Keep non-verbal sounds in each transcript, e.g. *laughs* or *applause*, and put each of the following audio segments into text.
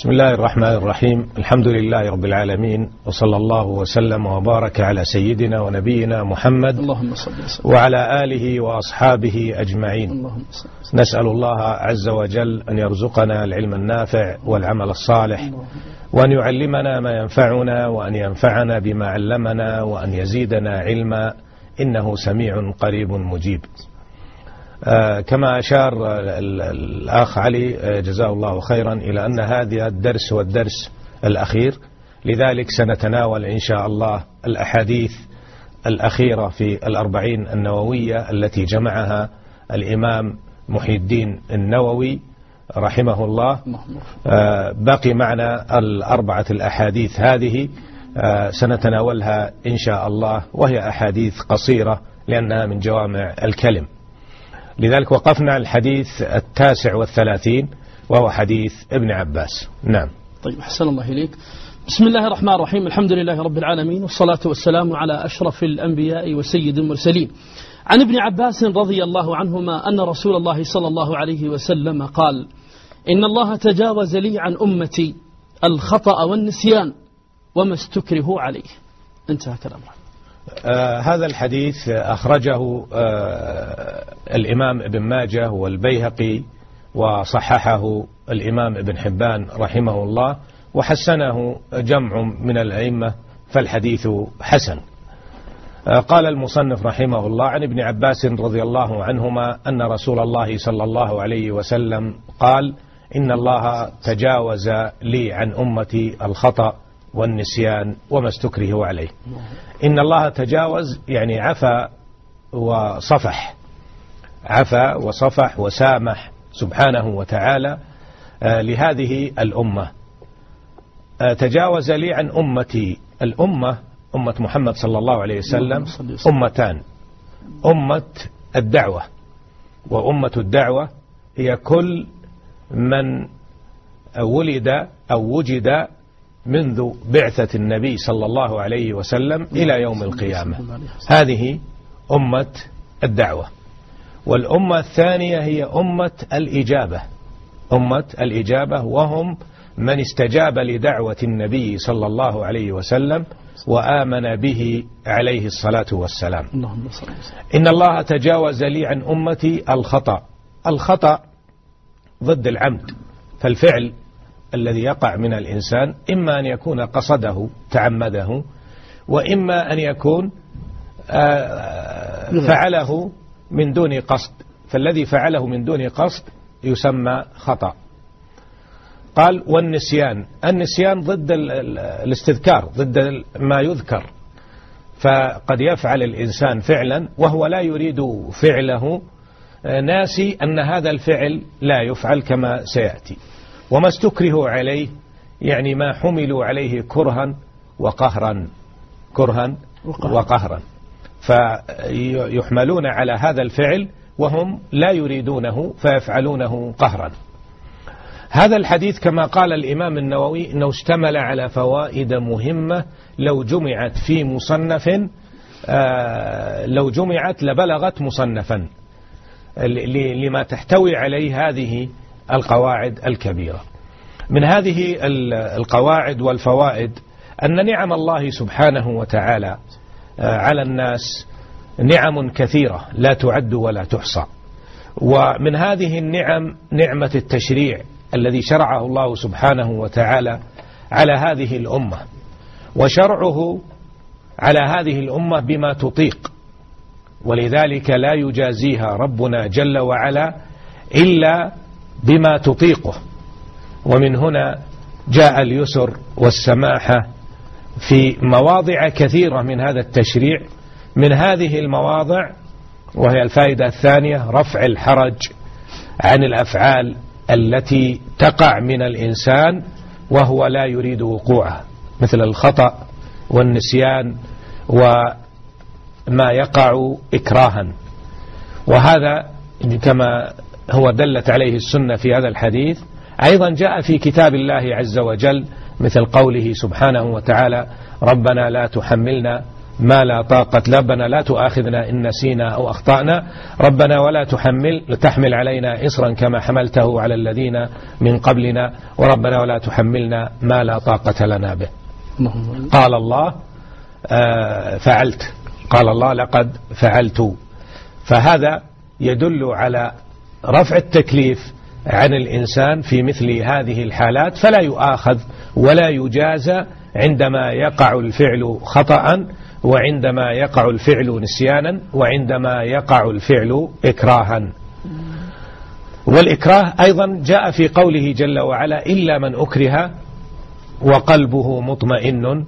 بسم الله الرحمن الرحيم الحمد لله رب العالمين وصلى الله وسلم وبارك على سيدنا ونبينا محمد اللهم صل وسلم وعلى آله وأصحابه أجمعين اللهم صل نسأل الله عز وجل أن يرزقنا العلم النافع والعمل الصالح وأن يعلمنا ما ينفعنا وأن ينفعنا بما علمنا وأن يزيدنا علما إنه سميع قريب مجيب كما أشار ال- الأخ علي آه، جزاه الله خيرا إلى أن هذا الدرس هو الدرس الأخير. لذلك سنتناول إن شاء الله الأحاديث الأخيرة في الأربعين النووية التي جمعها الإمام محي الدين النووي رحمه الله. آه، بقي معنا الأربعة الأحاديث هذه. آه، سنتناولها إن شاء الله وهي أحاديث قصيرة لأنها من جوامع الكلم. لذلك وقفنا الحديث التاسع والثلاثين وهو حديث ابن عباس. نعم. طيب أحسن الله إليك. بسم الله الرحمن الرحيم. الحمد لله رب العالمين والصلاة والسلام على أشرف الأنبياء وسيد المرسلين. عن ابن عباس رضي الله عنهما أن رسول الله صلى الله عليه وسلم قال إن الله تجاوز لي عن أمتي الخطأ والنسيان وما استكرهوا عليه. انتهى كلام آه هذا الحديث أخرجه آه الإمام ابن ماجه والبيهقي وصححه الإمام ابن حبان رحمه الله وحسنه جمع من الأئمة فالحديث حسن. آه قال المصنف رحمه الله عن ابن عباس رضي الله عنهما أن رسول الله صلى الله عليه وسلم قال إن الله تجاوز لي عن أمتي الخطأ والنسيان وما استكرهوا عليه. إن الله تجاوز يعني عفى وصفح. عفى وصفح وسامح سبحانه وتعالى آه، لهذه الأمة. آه، تجاوز لي عن أمتي. الأمة أمة محمد صلى الله عليه وسلم. أمتان. أمة الدعوة. وأمة الدعوة هي كل من ولد أو وجد منذ بعثة النبي صلى الله عليه وسلم إلى يوم القيامة. هذه أمة الدعوة. والأمة الثانية هي أمة الإجابة. أمة الإجابة وهم من استجاب لدعوة النبي صلى الله عليه وسلم وآمن به عليه الصلاة والسلام. إن الله تجاوز لي عن أمتي الخطأ. الخطأ ضد العمد. فالفعل الذي يقع من الإنسان إما أن يكون قصده تعمده وإما أن يكون آه، فعله من دون قصد. فالذي فعله من دون قصد يسمى خطأ. قال والنسيان. النسيان ضد ال- ال- الاستذكار ضد ما يذكر. فقد يفعل الإنسان فعلا وهو لا يريد فعله. آه، ناسي أن هذا الفعل لا يفعل كما سيأتي. وما استكرهوا عليه يعني ما حملوا عليه كرها وقهرا كرها وقهرا. وقهرا. فيحملون على هذا الفعل وهم لا يريدونه فيفعلونه قهرا. هذا الحديث كما قال الإمام النووي أنه اشتمل على فوائد مهمة لو جمعت في مصنف آه، لو جمعت لبلغت مصنفا. لما تحتوي عليه هذه القواعد الكبيرة. من هذه ال- القواعد والفوائد أن نعم الله سبحانه وتعالى آه، على الناس نعم كثيرة لا تعد ولا تحصى. ومن هذه النعم نعمة التشريع الذي شرعه الله سبحانه وتعالى على هذه الأمة. وشرعه على هذه الأمة بما تطيق. ولذلك لا يجازيها ربنا جل وعلا إلا بما تطيقه. ومن هنا جاء اليسر والسماحة في مواضع كثيرة من هذا التشريع. من هذه المواضع وهي الفائدة الثانية رفع الحرج عن الأفعال التي تقع من الإنسان وهو لا يريد وقوعها مثل الخطأ والنسيان وما يقع إكراها. وهذا كما هو دلت عليه السنة في هذا الحديث. أيضا جاء في كتاب الله عز وجل مثل قوله سبحانه وتعالى ربنا لا تحملنا ما لا طاقة ربنا لا تؤاخذنا إن نسينا أو أخطأنا ربنا ولا تحمل تحمل علينا إصرا كما حملته على الذين من قبلنا وربنا ولا تحملنا ما لا طاقة لنا به. قال الله آه، فعلت. قال الله لقد فعلت. فهذا يدل على رفع التكليف عن الإنسان في مثل هذه الحالات فلا يؤاخذ ولا يجازى عندما يقع الفعل خطأ وعندما يقع الفعل نسيانا وعندما يقع الفعل إكراها. والإكراه أيضا جاء في قوله جل وعلا إلا من أكره وقلبه مطمئن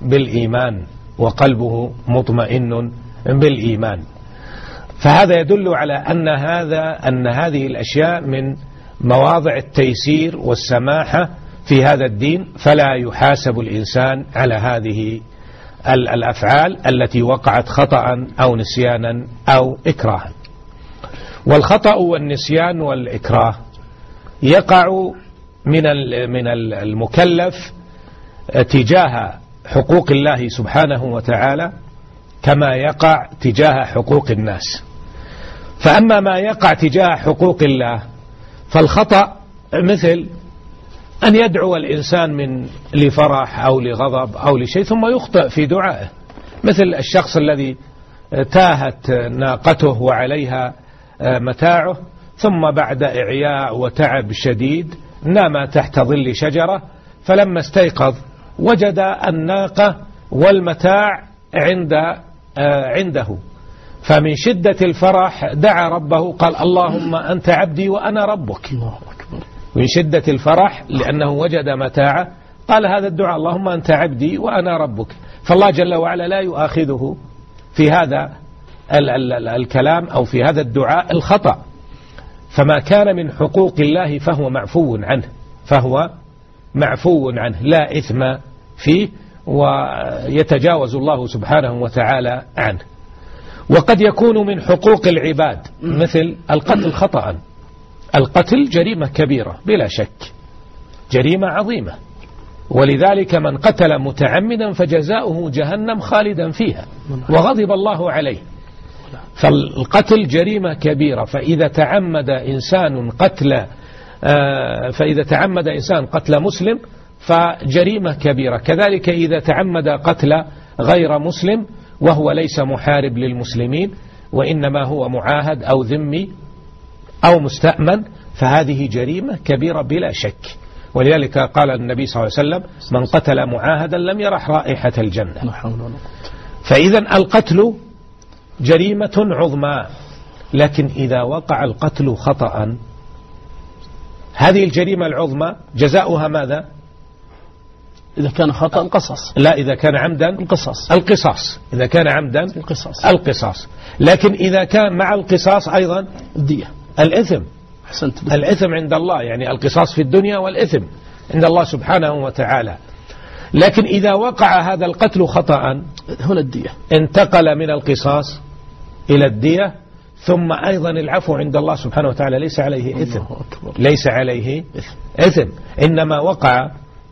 بالإيمان وقلبه مطمئن بالإيمان. فهذا يدل على أن هذا أن هذه الأشياء من مواضع التيسير والسماحة في هذا الدين فلا يحاسب الإنسان على هذه الأفعال التي وقعت خطأ أو نسيانا أو إكراها. والخطأ والنسيان والإكراه يقع من من المكلف تجاه حقوق الله سبحانه وتعالى كما يقع تجاه حقوق الناس. فأما ما يقع تجاه حقوق الله فالخطأ مثل أن يدعو الإنسان من لفرح أو لغضب أو لشيء ثم يخطئ في دعائه. مثل الشخص الذي تاهت ناقته وعليها متاعه ثم بعد إعياء وتعب شديد نام تحت ظل شجرة فلما استيقظ وجد الناقة والمتاع عند عنده. فمن شدة الفرح دعا ربه قال اللهم أنت عبدي وأنا ربك. الله أكبر. من شدة الفرح لأنه وجد متاعه قال هذا الدعاء اللهم أنت عبدي وأنا ربك. فالله جل وعلا لا يؤاخذه في هذا ال ال ال الكلام أو في هذا الدعاء الخطأ. فما كان من حقوق الله فهو معفو عنه فهو معفو عنه لا إثم فيه ويتجاوز الله سبحانه وتعالى عنه. وقد يكون من حقوق العباد مثل القتل خطأ. القتل جريمة كبيرة بلا شك. جريمة عظيمة. ولذلك من قتل متعمدا فجزاؤه جهنم خالدا فيها. وغضب الله عليه. فالقتل جريمة كبيرة. فإذا تعمد إنسان قتل آه، فإذا تعمد إنسان قتل مسلم فجريمة كبيرة. كذلك إذا تعمد قتل غير مسلم وهو ليس محارب للمسلمين وإنما هو معاهد أو ذمي أو مستأمن فهذه جريمة كبيرة بلا شك. ولذلك قال النبي صلى الله عليه وسلم من قتل معاهدا لم يرح رائحة الجنة. فإذا القتل جريمة عظمى. لكن إذا وقع القتل خطأ هذه الجريمة العظمى جزاؤها ماذا؟ إذا كان خطأ القصص لا إذا كان عمدا القصص القصاص. إذا كان عمدا القصص القصاص. لكن إذا كان مع القصاص أيضا الدية. الإثم. أحسنت. الإثم عند الله يعني القصاص في الدنيا والإثم عند الله سبحانه وتعالى. لكن إذا وقع هذا القتل خطأ هنا الدية. انتقل من القصاص إلى الدية ثم أيضا العفو عند الله سبحانه وتعالى ليس عليه إثم. ليس عليه إثم. إنما وقع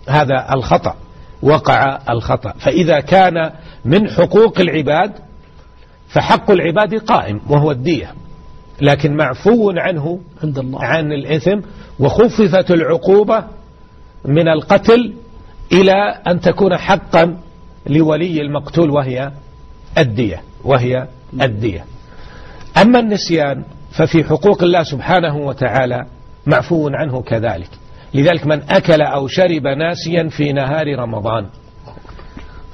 هذا الخطأ وقع الخطأ. فإذا كان من حقوق العباد فحق العباد قائم وهو الدية. لكن معفو عنه عند الله. عن الإثم وخففت العقوبة من القتل إلى أن تكون حقا لولي المقتول وهي الدية وهي الدية. أما النسيان ففي حقوق الله سبحانه وتعالى معفو عنه كذلك. لذلك من أكل أو شرب ناسيا في نهار رمضان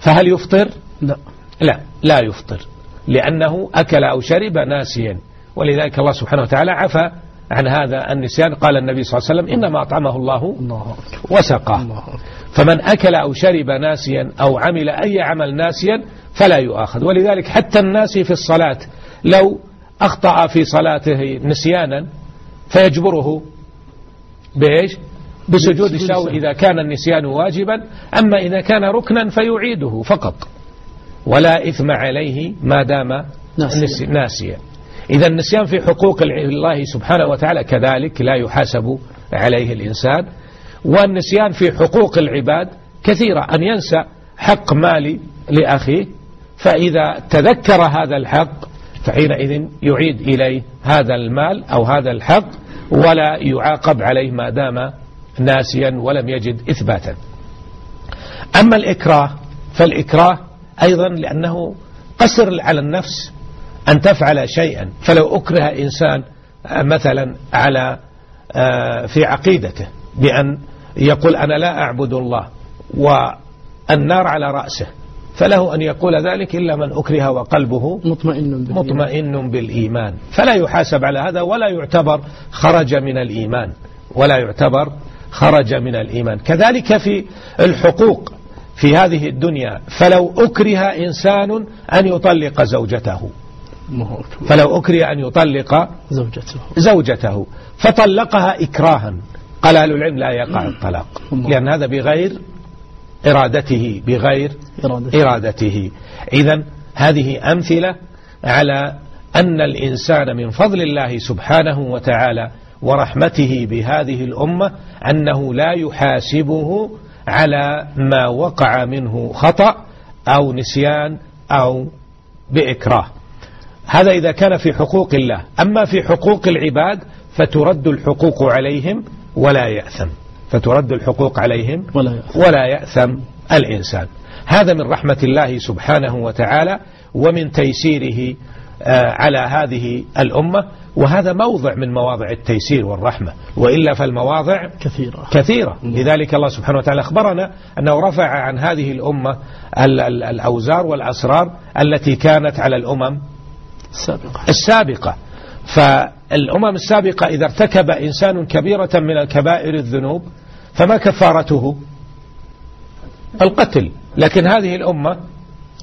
فهل يفطر؟ لا. لا لا يفطر لأنه أكل أو شرب ناسيا ولذلك الله سبحانه وتعالى عفى عن هذا النسيان. قال النبي صلى الله عليه وسلم إنما أطعمه الله وسقاه. فمن أكل أو شرب ناسيا أو عمل أي عمل ناسيا فلا يؤاخذ. ولذلك حتى الناس في الصلاة لو أخطأ في صلاته نسيانا فيجبره بإيش؟ بسجود السهو إذا كان النسيان واجبا أما إذا كان ركنا فيعيده فقط. ولا إثم عليه ما دام ناسيا. إذا النسيان في حقوق الله سبحانه وتعالى كذلك لا يحاسب عليه الإنسان. والنسيان في حقوق العباد كثيرة. أن ينسى حق مالي لأخيه فإذا تذكر هذا الحق فحينئذ يعيد إليه هذا المال أو هذا الحق ولا يعاقب عليه ما دام ناسيا ولم يجد إثباتا. أما الإكراه فالإكراه أيضا لأنه قسر على النفس أن تفعل شيئا. فلو أكره إنسان مثلا على آه، في عقيدته بأن يقول أنا لا أعبد الله والنار على رأسه فله أن يقول ذلك إلا من أكره وقلبه مطمئن بالإيمان, مطمئن بالإيمان. فلا يحاسب على هذا ولا يعتبر خرج من الإيمان ولا يعتبر خرج من الإيمان. كذلك في الحقوق في هذه الدنيا. فلو أكره إنسان أن يطلق زوجته. فلو أكره أن يطلق زوجته. زوجته فطلقها إكراها. قال أهل العلم لا يقع الطلاق. لأن هذا بغير إرادته بغير إرادته, إرادته. إذا هذه أمثلة على أن الإنسان من فضل الله سبحانه وتعالى ورحمته بهذه الأمة أنه لا يحاسبه على ما وقع منه خطأ أو نسيان أو بإكراه. هذا إذا كان في حقوق الله. أما في حقوق العباد فترد الحقوق عليهم ولا يأثم. فترد الحقوق عليهم ولا يأثم, ولا يأثم الإنسان. هذا من رحمة الله سبحانه وتعالى ومن تيسيره آه، على هذه الأمة. وهذا موضع من مواضع التيسير والرحمة وإلا فالمواضع كثيرة. كثيرة. لذلك الله سبحانه وتعالى أخبرنا أنه رفع عن هذه الأمة الأوزار والأسرار التي كانت على الأمم السابقة, السابقة. فالأمم السابقة إذا ارتكب إنسان كبيرة من الكبائر الذنوب فما كفارته؟ القتل. لكن هذه الأمة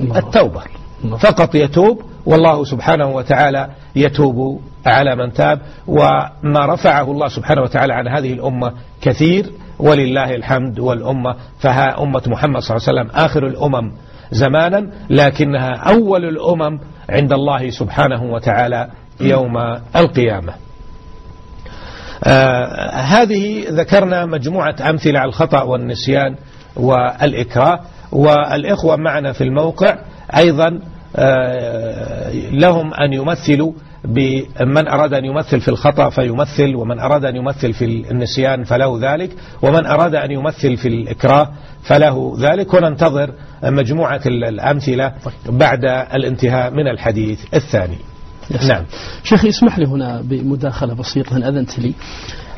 التوبة. فقط يتوب والله سبحانه وتعالى يتوب على من تاب وما رفعه الله سبحانه وتعالى عن هذه الأمة كثير ولله الحمد والأمة. فها أمة محمد صلى الله عليه وسلم آخر الأمم زمانا لكنها أول الأمم عند الله سبحانه وتعالى يوم القيامة. آه هذه ذكرنا مجموعة أمثلة على الخطأ والنسيان والإكراه والإخوة معنا في الموقع أيضا لهم أن يمثلوا بمن أراد أن يمثل في الخطأ فيمثل ومن أراد أن يمثل في النسيان فله ذلك ومن أراد أن يمثل في الإكراه فله ذلك. وننتظر مجموعة الأمثلة بعد الانتهاء من الحديث الثاني. نعم. شيخي اسمح لي هنا بمداخلة بسيطة إن أذنت لي.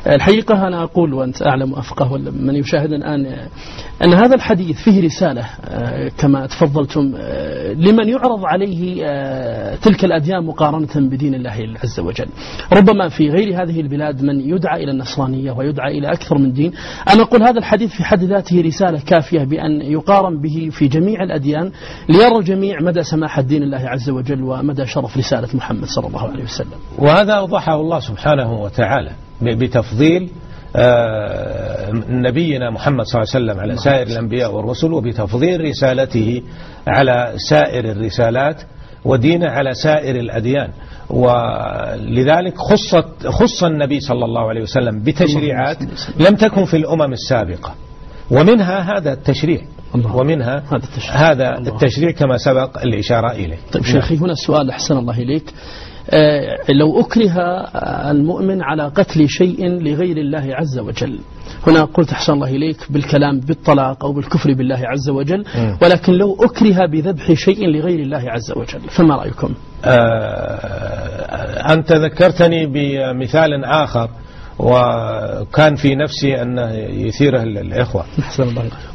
الحقيقة أنا أقول وأنت أعلم وأفقه من يشاهد الآن أن هذا الحديث فيه رسالة آه، كما تفضلتم آه، لمن يعرض عليه آه، تلك الأديان مقارنة بدين الله عز وجل. ربما في غير هذه البلاد من يدعى إلى النصرانية ويدعى إلى أكثر من دين أنا أقول هذا الحديث في حد ذاته رسالة كافية بأن يقارن به في جميع الأديان ليرى الجميع مدى سماحة دين الله عز وجل ومدى شرف رسالة محمد صلى الله عليه وسلم. وهذا أوضحه الله سبحانه وتعالى. بتفضيل آه، نبينا محمد صلى الله عليه وسلم على سائر الأنبياء والرسل وبتفضيل رسالته على سائر الرسالات ودينه على سائر الأديان. ولذلك خصت خص النبي صلى الله عليه وسلم بتشريعات لم تكن في الأمم السابقة. ومنها هذا التشريع. الله. ومنها هذا التشريع, هذا التشريع كما سبق الإشارة إليه. طيب شيخي هنا السؤال أحسن الله إليك. لو أكره المؤمن على قتل شيء لغير الله عز وجل. هنا قلت أحسن الله إليك بالكلام بالطلاق أو بالكفر بالله عز وجل ولكن لو أكره بذبح شيء لغير الله عز وجل فما رأيكم؟ آه أنت ذكرتني بمثال آخر؟ وكان في نفسي أن يثيره الإخوة.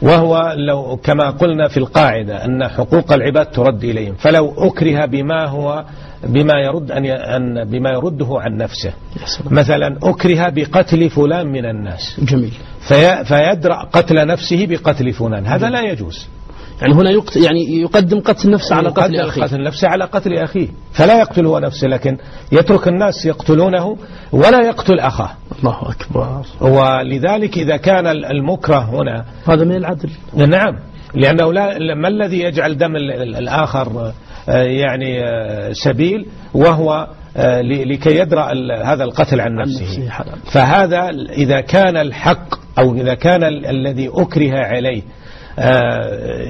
وهو لو كما قلنا في القاعدة أن حقوق العباد ترد إليهم. فلو أكره بما هو بما يرد أن أن بما يرده عن نفسه. مثلا أكره بقتل فلان من الناس. جميل. في فيدرأ قتل نفسه بقتل فلان. هذا لا يجوز. يعني هنا يقت... يعني يقدم قتل نفسه على قتل أخيه. قتل نفسه على قتل أخيه. فلا يقتل هو نفسه لكن يترك الناس يقتلونه ولا يقتل أخاه. الله أكبر. ولذلك إذا كان المكره هنا هذا من العدل. نعم. لأنه لا ما الذي يجعل دم الآخر آه، يعني آه، سبيل؟ وهو آه، لكي يدرأ هذا القتل عن نفسه. فهذا إذا كان الحق أو إذا كان الذي أكره عليه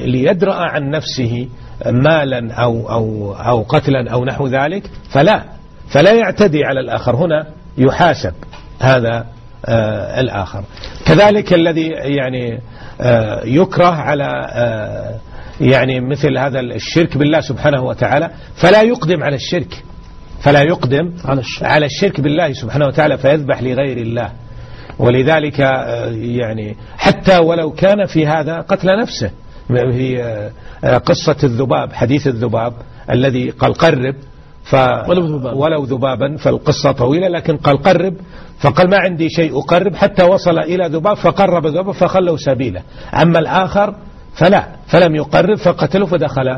ليدرأ عن نفسه مالا أو, أو, أو قتلا أو نحو ذلك فلا. فلا يعتدي على الآخر. هنا يحاسب هذا آه الآخر. كذلك الذي يعني آه يكره على آه يعني مثل هذا الشرك بالله سبحانه وتعالى فلا يقدم على الشرك. فلا يقدم على الشرك, على الشرك بالله سبحانه وتعالى فيذبح لغير الله. ولذلك آه، يعني حتى ولو كان في هذا قتل نفسه في آه، قصة الذباب حديث الذباب الذي قال قرب ف ولو, ذبابا. ولو ذبابا فالقصة طويلة لكن قال قرب فقال ما عندي شيء أقرب حتى وصل إلى ذباب فقرب ذباب فخلوا سبيله أما الآخر فلا فلم يقرب فقتله فدخل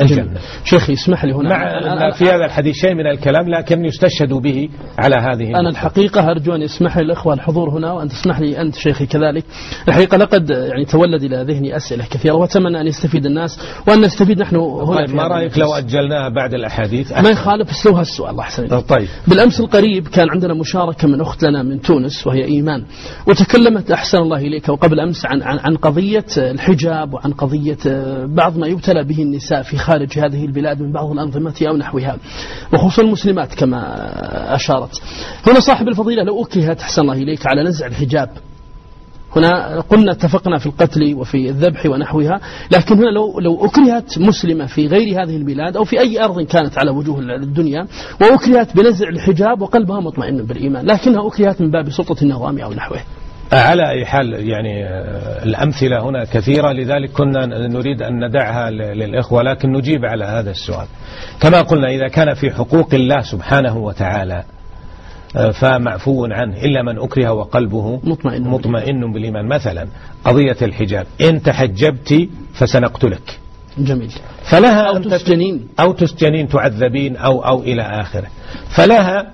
الجنة شيخي اسمح لي هنا. مع في هذا الحديث شيء من الكلام لكن يستشهد به على هذه أنا الحقيقة أرجو أن يسمح لي الأخوة الحضور هنا وأن تسمح لي أنت شيخي كذلك. الحقيقة لقد يعني تولد إلى ذهني أسئلة كثيرة وأتمنى أن يستفيد الناس وأن نستفيد نحن هنا طيب ما رأيك لو أجلناها بعد الأحاديث؟ ما يخالف استوى السؤال الله يحسن طيب. بالأمس القريب كان عندنا مشاركة من أخت لنا من تونس وهي إيمان. وتكلمت أحسن الله إليك وقبل أمس عن عن, عن قضية الحجاب وعن قضية بعض ما يبتلى به النساء في خارج هذه البلاد من بعض الأنظمة أو نحوها وخصوصا المسلمات كما أشارت. هنا صاحب الفضيلة لو أكرهت أحسن الله إليك على نزع الحجاب. هنا قلنا اتفقنا في القتل وفي الذبح ونحوها لكن هنا لو لو أكرهت مسلمة في غير هذه البلاد أو في أي أرض كانت على وجوه الدنيا وأكرهت بنزع الحجاب وقلبها مطمئن بالإيمان لكنها أكرهت من باب سلطة النظام أو نحوه. على أي حال يعني الأمثلة هنا كثيرة لذلك كنا نريد أن ندعها للإخوة لكن نجيب على هذا السؤال. كما قلنا إذا كان في حقوق الله سبحانه وتعالى آه، فمعفو عنه إلا من أكره وقلبه مطمئن, مطمئن بالإيمان. مثلا قضية الحجاب إن تحجبت فسنقتلك. جميل. فلها أو تسجنين. أو تسجنين تعذبين أو أو إلى آخره. فلها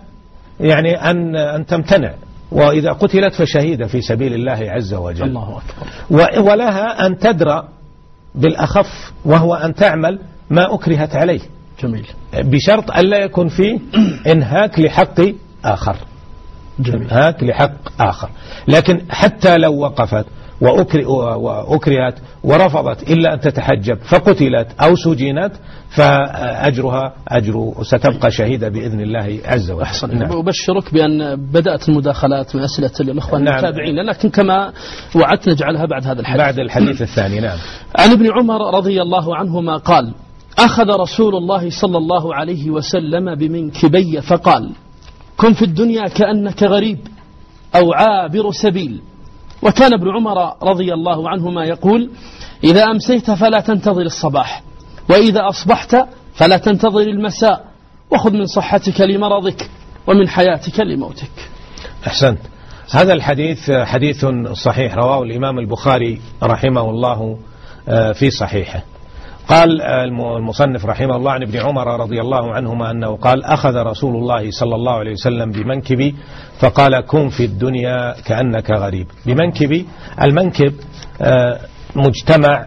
يعني أن أن تمتنع. وإذا قتلت فشهيدة في سبيل الله عز وجل. الله أكبر. ولها أن تدرى بالأخف وهو أن تعمل ما أكرهت عليه. جميل. بشرط ألا يكون فيه إنهاك لحق آخر. جميل. إنهاك لحق آخر. لكن حتى لو وقفت وأكرهت ورفضت إلا أن تتحجب فقتلت أو سجنت فأجرها أجر ستبقى شهيدة بإذن الله عز وجل. أحسن. نعم. أبشرك بأن بدأت المداخلات من أسئلة الأخوة نعم. المتابعين لكن كما وعدت نجعلها بعد هذا الحديث. بعد الحديث الثاني نعم. عن ابن عمر رضي الله عنهما قال أخذ رسول الله صلى الله عليه وسلم بمنكبي فقال كن في الدنيا كأنك غريب أو عابر سبيل. وكان ابن عمر رضي الله عنهما يقول إذا أمسيت فلا تنتظر الصباح وإذا أصبحت فلا تنتظر المساء وخذ من صحتك لمرضك ومن حياتك لموتك. أحسنت. هذا الحديث حديث صحيح رواه الإمام البخاري رحمه الله آه، في صحيحه. قال المصنف رحمه الله عن ابن عمر رضي الله عنهما أنه قال أخذ رسول الله صلى الله عليه وسلم بمنكبي فقال كن في الدنيا كأنك غريب. بمنكبي المنكب آه، مجتمع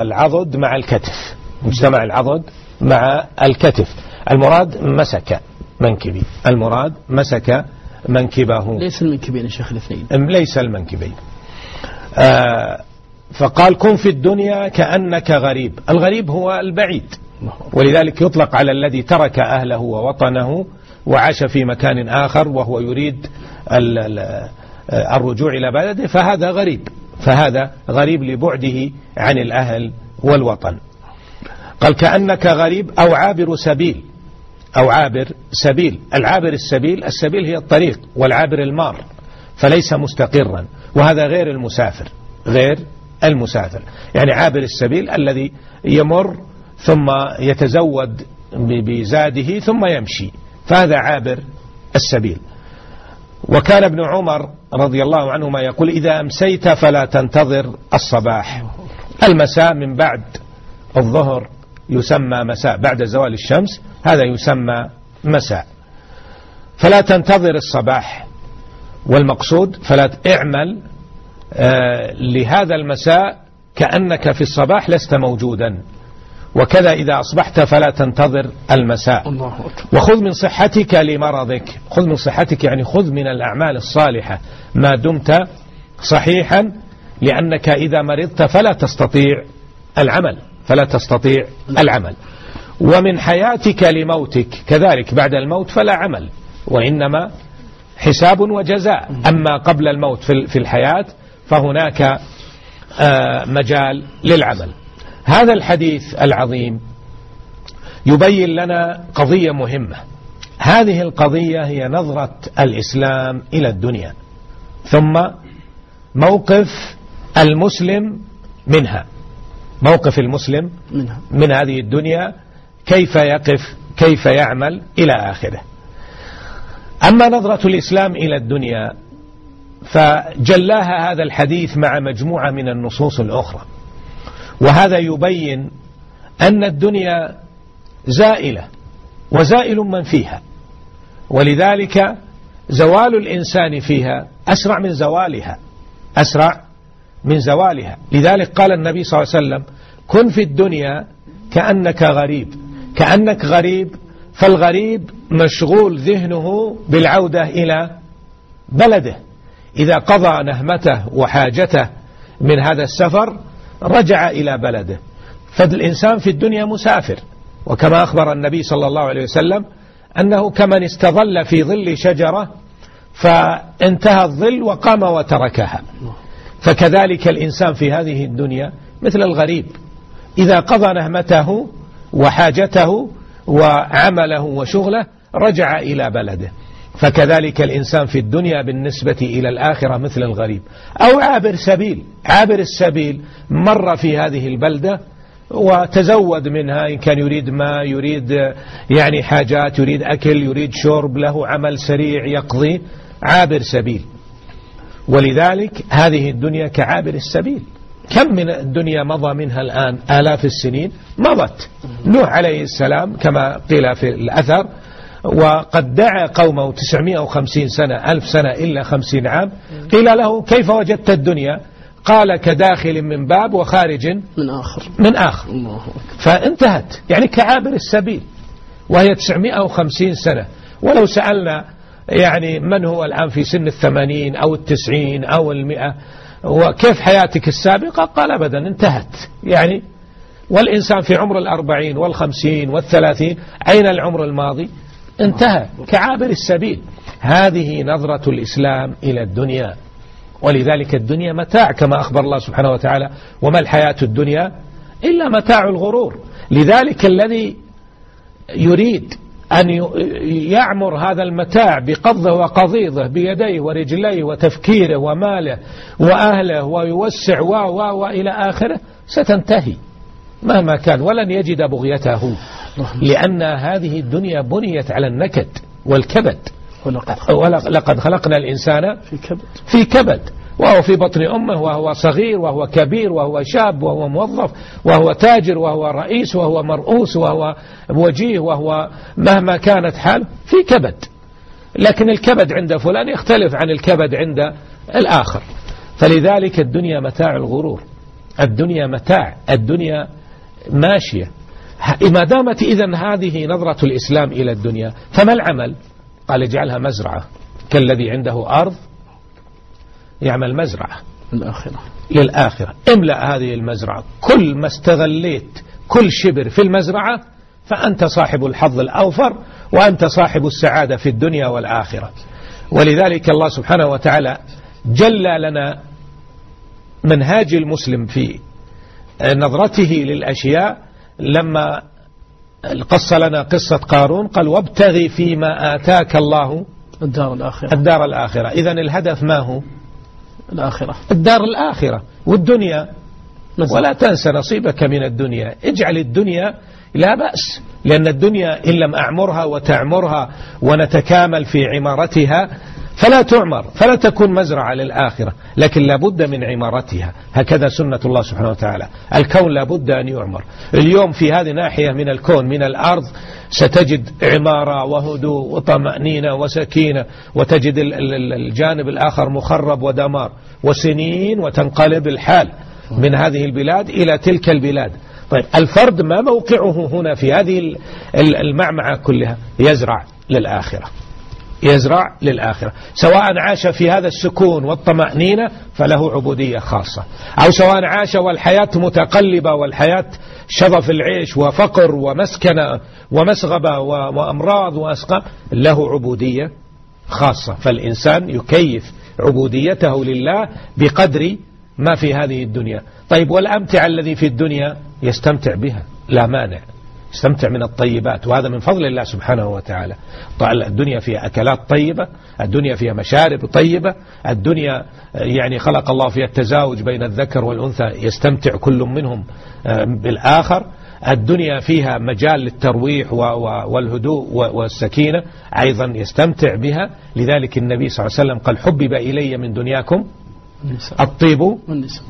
العضد مع الكتف. مجتمع العضد مع الكتف. المراد مسك منكبي. المراد مسك منكبه. ليس المنكبين يا شيخ الاثنين. ليس المنكبين. آه فقال كن في الدنيا كأنك غريب. الغريب هو البعيد. ولذلك يطلق على الذي ترك أهله ووطنه وعاش في مكان آخر وهو يريد الرجوع إلى بلده فهذا غريب. فهذا غريب لبعده عن الأهل والوطن. قال كأنك غريب أو عابر سبيل. أو عابر سبيل. العابر السبيل السبيل هي الطريق والعابر المار فليس مستقرا وهذا غير المسافر. غير المسافر. يعني عابر السبيل الذي يمر ثم يتزود بزاده ثم يمشي. فهذا عابر السبيل. وكان ابن عمر رضي الله عنهما يقول إذا أمسيت فلا تنتظر الصباح. المساء من بعد الظهر يسمى مساء بعد زوال الشمس هذا يسمى مساء. فلا تنتظر الصباح. والمقصود فلا اعمل لهذا المساء كأنك في الصباح لست موجودا. وكذا إذا أصبحت فلا تنتظر المساء. الله وخذ من صحتك لمرضك. خذ من صحتك يعني خذ من الأعمال الصالحة. ما دمت صحيحا لأنك إذا مرضت فلا تستطيع العمل. فلا تستطيع العمل. ومن حياتك لموتك. كذلك بعد الموت فلا عمل. وإنما حساب وجزاء. أما قبل الموت في الحياة فهناك آه، مجال للعمل. هذا الحديث العظيم يبين لنا قضية مهمة. هذه القضية هي نظرة الإسلام إلى الدنيا ثم موقف المسلم منها. موقف المسلم من هذه الدنيا كيف يقف كيف يعمل إلى آخره. أما نظرة الإسلام إلى الدنيا فجلاها هذا الحديث مع مجموعة من النصوص الأخرى. وهذا يبين أن الدنيا زائلة وزائل من فيها. ولذلك زوال الإنسان فيها أسرع من زوالها. أسرع من زوالها. لذلك قال النبي صلى الله عليه وسلم كن في الدنيا كأنك غريب. كأنك غريب فالغريب مشغول ذهنه بالعودة إلى بلده. إذا قضى نهمته وحاجته من هذا السفر رجع إلى بلده. فالإنسان في الدنيا مسافر. وكما أخبر النبي صلى الله عليه وسلم أنه كمن استظل في ظل شجرة فانتهى الظل وقام وتركها. فكذلك الإنسان في هذه الدنيا مثل الغريب. إذا قضى نهمته وحاجته وعمله وشغله رجع إلى بلده. فكذلك الإنسان في الدنيا بالنسبة إلى الآخرة مثل الغريب. أو عابر سبيل عابر السبيل مر في هذه البلدة وتزود منها إن كان يريد ماء يريد يعني حاجات يريد أكل يريد شرب له عمل سريع يقضي. عابر سبيل. ولذلك هذه الدنيا كعابر السبيل. كم من الدنيا مضى منها الآن؟ آلاف السنين مضت. نوح عليه السلام كما قيل في الأثر وقد دعا قومه 950 سنة ألف سنة إلا 50 عام. قيل له كيف وجدت الدنيا؟ قال كداخل من باب وخارج من آخر. من آخر. الله فانتهت. يعني كعابر السبيل وهي 950 سنة. ولو سألنا يعني من هو الآن في سن الثمانين أو التسعين أو المئة وكيف حياتك السابقة؟ قال أبدا انتهت. يعني والإنسان في عمر الأربعين والخمسين والثلاثين أين العمر الماضي؟ انتهى. كعابر السبيل. هذه نظرة الإسلام إلى الدنيا. ولذلك الدنيا متاع كما أخبر الله سبحانه وتعالى. وما الحياة الدنيا إلا متاع الغرور. لذلك الذي يريد أن يعمر هذا المتاع بقضه وقضيضه بيديه ورجليه وتفكيره وماله وأهله ويوسع و و وإلى آخره ستنتهي. مهما كان ولن يجد بغيته. لأن هذه الدنيا بنيت على النكد والكبد. ولقد خلقنا الإنسان في كبد. في كبد. وهو في بطن أمه وهو صغير وهو كبير وهو شاب وهو موظف وهو تاجر وهو رئيس وهو مرؤوس وهو وجيه وهو مهما كانت حاله في كبد. لكن الكبد عند فلان يختلف عن الكبد عند الآخر. فلذلك الدنيا متاع الغرور. الدنيا متاع الدنيا ماشية. ما دامت إذن هذه نظرة الإسلام إلى الدنيا فما العمل؟ قال اجعلها مزرعة. كالذي عنده أرض يعمل مزرعة. للآخرة. للآخرة. املأ هذه المزرعة. كل ما استغليت كل شبر في المزرعة فأنت صاحب الحظ الأوفر وأنت صاحب السعادة في الدنيا والآخرة. ولذلك الله سبحانه وتعالى جلى لنا منهاج المسلم في نظرته للأشياء لما قص لنا قصة قارون قال وابتغي فيما آتاك الله الدار الآخرة. الدار الآخرة. إذا الهدف ما هو؟ الآخرة. الدار الآخرة. والدنيا. مثل. ولا تنسى نصيبك من الدنيا. اجعل الدنيا لا بأس لأن الدنيا إن لم أعمرها وتعمرها ونتكامل في عمارتها فلا تعمر فلا تكون مزرعة للآخرة لكن لابد من عمارتها. هكذا سنة الله سبحانه وتعالى. الكون لابد أن يعمر. اليوم في هذه ناحية من الكون من الأرض ستجد عمارة وهدوء وطمأنينة وسكينة وتجد الجانب الآخر مخرب ودمار وسنين وتنقلب الحال من هذه البلاد إلى تلك البلاد. طيب الفرد ما موقعه هنا في هذه المعمعة كلها؟ يزرع للآخرة. يزرع للآخرة. سواء عاش في هذا السكون والطمأنينة فله عبودية خاصة. أو سواء عاش والحياة متقلبة والحياة شظف العيش وفقر ومسكنة ومسغبة وأمراض وأسقام له عبودية خاصة. فالإنسان يكيف عبوديته لله بقدر ما في هذه الدنيا. طيب والأمتع الذي في الدنيا يستمتع بها؟ لا مانع. استمتع من الطيبات وهذا من فضل الله سبحانه وتعالى. الدنيا فيها أكلات طيبة الدنيا فيها مشارب طيبة الدنيا يعني خلق الله فيها التزاوج بين الذكر والأنثى يستمتع كل منهم آه، بالآخر. الدنيا فيها مجال للترويح والهدوء والسكينة أيضا يستمتع بها. لذلك النبي صلى الله عليه وسلم قال حبب إلي من دنياكم الطيب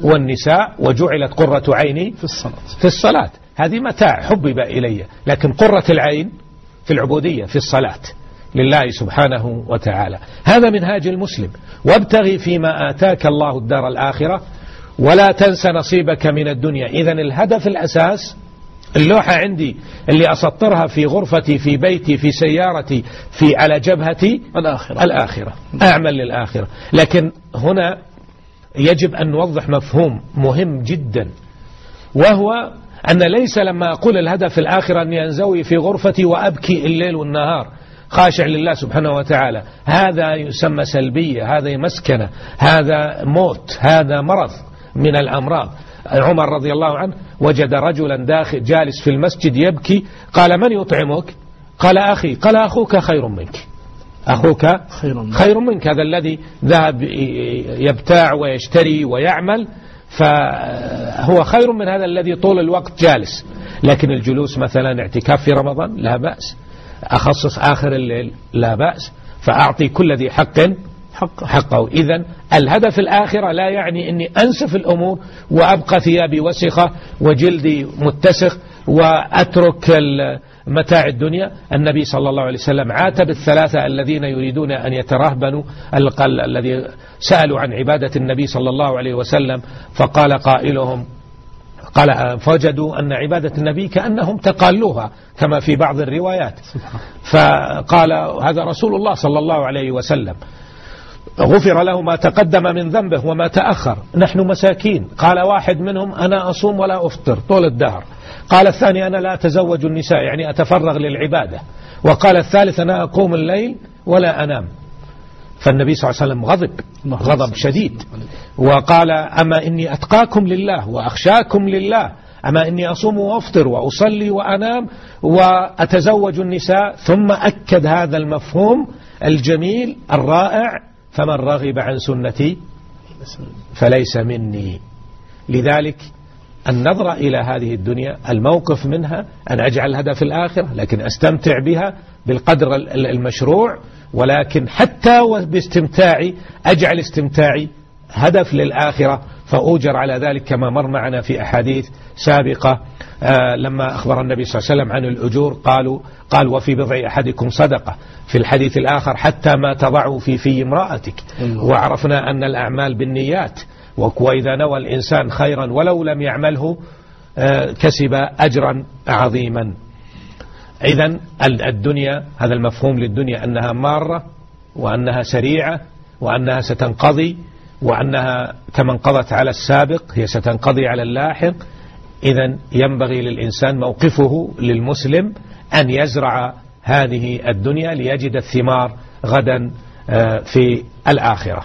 والنساء وجعلت قرة عيني في الصلاة. في الصلاة. هذه متاع حبب إلي لكن قرة العين في العبودية في الصلاة لله سبحانه وتعالى. هذا منهاج المسلم. وابتغي فيما آتاك الله الدار الآخرة ولا تنس نصيبك من الدنيا. إذا الهدف الأساس اللوحة عندي اللي أسطرها في غرفتي في بيتي في سيارتي في على جبهتي الآخرة, الآخرة. أعمل للآخرة. لكن هنا يجب أن نوضح مفهوم مهم جدا وهو أن ليس لما أقول الهدف الآخر أني أنزوي في غرفتي وأبكي الليل والنهار خاشع لله سبحانه وتعالى. هذا يسمى سلبية هذا مسكنة هذا موت هذا مرض من الأمراض. عمر رضي الله عنه وجد رجلا داخل جالس في المسجد يبكي قال من يطعمك؟ قال أخي قال أخوك خير منك. أخوك خير منك, خير منك هذا الذي ذهب يبتاع ويشتري ويعمل. فهو خير من هذا الذي طول الوقت جالس. لكن الجلوس مثلا اعتكاف في رمضان لا بأس. أخصص آخر الليل لا بأس. فأعطي كل ذي حق حقه, حقه. إذا الهدف الآخرة لا يعني أني أنسف الأمور وأبقى ثيابي وسخة وجلدي متسخ وأترك متاع الدنيا. النبي صلى الله عليه وسلم عاتب الثلاثة الذين يريدون أن يترهبنوا الذي سألوا عن عبادة النبي صلى الله عليه وسلم فقال قائلهم قال فوجدوا أن عبادة النبي كأنهم تقالوها كما في بعض الروايات. فقال هذا رسول الله صلى الله عليه وسلم. غفر له ما تقدم من ذنبه وما تأخر. نحن مساكين. قال واحد منهم أنا أصوم ولا أفطر طول الدهر. قال الثاني أنا لا أتزوج النساء يعني أتفرغ للعبادة. وقال الثالث أنا أقوم الليل ولا أنام. فالنبي صلى الله عليه وسلم غضب غضب شديد. وقال أما إني أتقاكم لله وأخشاكم لله أما إني أصوم وأفطر وأصلي وأنام وأتزوج النساء ثم أكد هذا المفهوم الجميل الرائع فمن رغب عن سنتي فليس مني. لذلك النظرة إلى هذه الدنيا الموقف منها أن أجعل الهدف الآخرة لكن أستمتع بها بالقدر المشروع ولكن حتى باستمتاعي أجعل استمتاعي هدف للآخرة فأوجر على ذلك كما مر معنا في أحاديث سابقة آه لما أخبر النبي صلى الله عليه وسلم عن الأجور قالوا قال وفي بضع أحدكم صدقة. في الحديث الآخر حتى ما تضع في في امرأتك. وعرفنا أن الأعمال بالنيات وإذا نوى الإنسان خيرا ولو لم يعمله آه كسب أجرا عظيما. إذا الدنيا هذا المفهوم للدنيا أنها مارة وأنها سريعة وأنها ستنقضي وأنها كما انقضت على السابق هي ستنقضي على اللاحق. إذا ينبغي للإنسان موقفه للمسلم أن يزرع هذه الدنيا ليجد الثمار غدا آه، في الآخرة.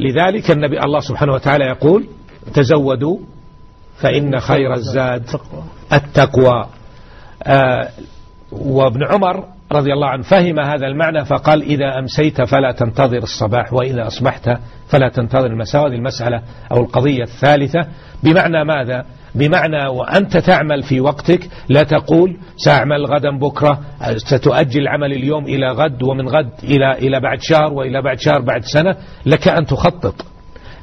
لذلك النبي الله سبحانه وتعالى يقول تزودوا فإن خير الزاد التقوى. آه، وابن عمر رضي الله عنه فهم هذا المعنى فقال إذا أمسيت فلا تنتظر الصباح وإذا أصبحت فلا تنتظر المساء هذه المسألة أو القضية الثالثة. بمعنى ماذا؟ بمعنى وأنت تعمل في وقتك لا تقول سأعمل غدا بكرة ستؤجل العمل اليوم إلى غد ومن غد إلى إلى بعد شهر وإلى بعد شهر بعد سنة. لك أن تخطط.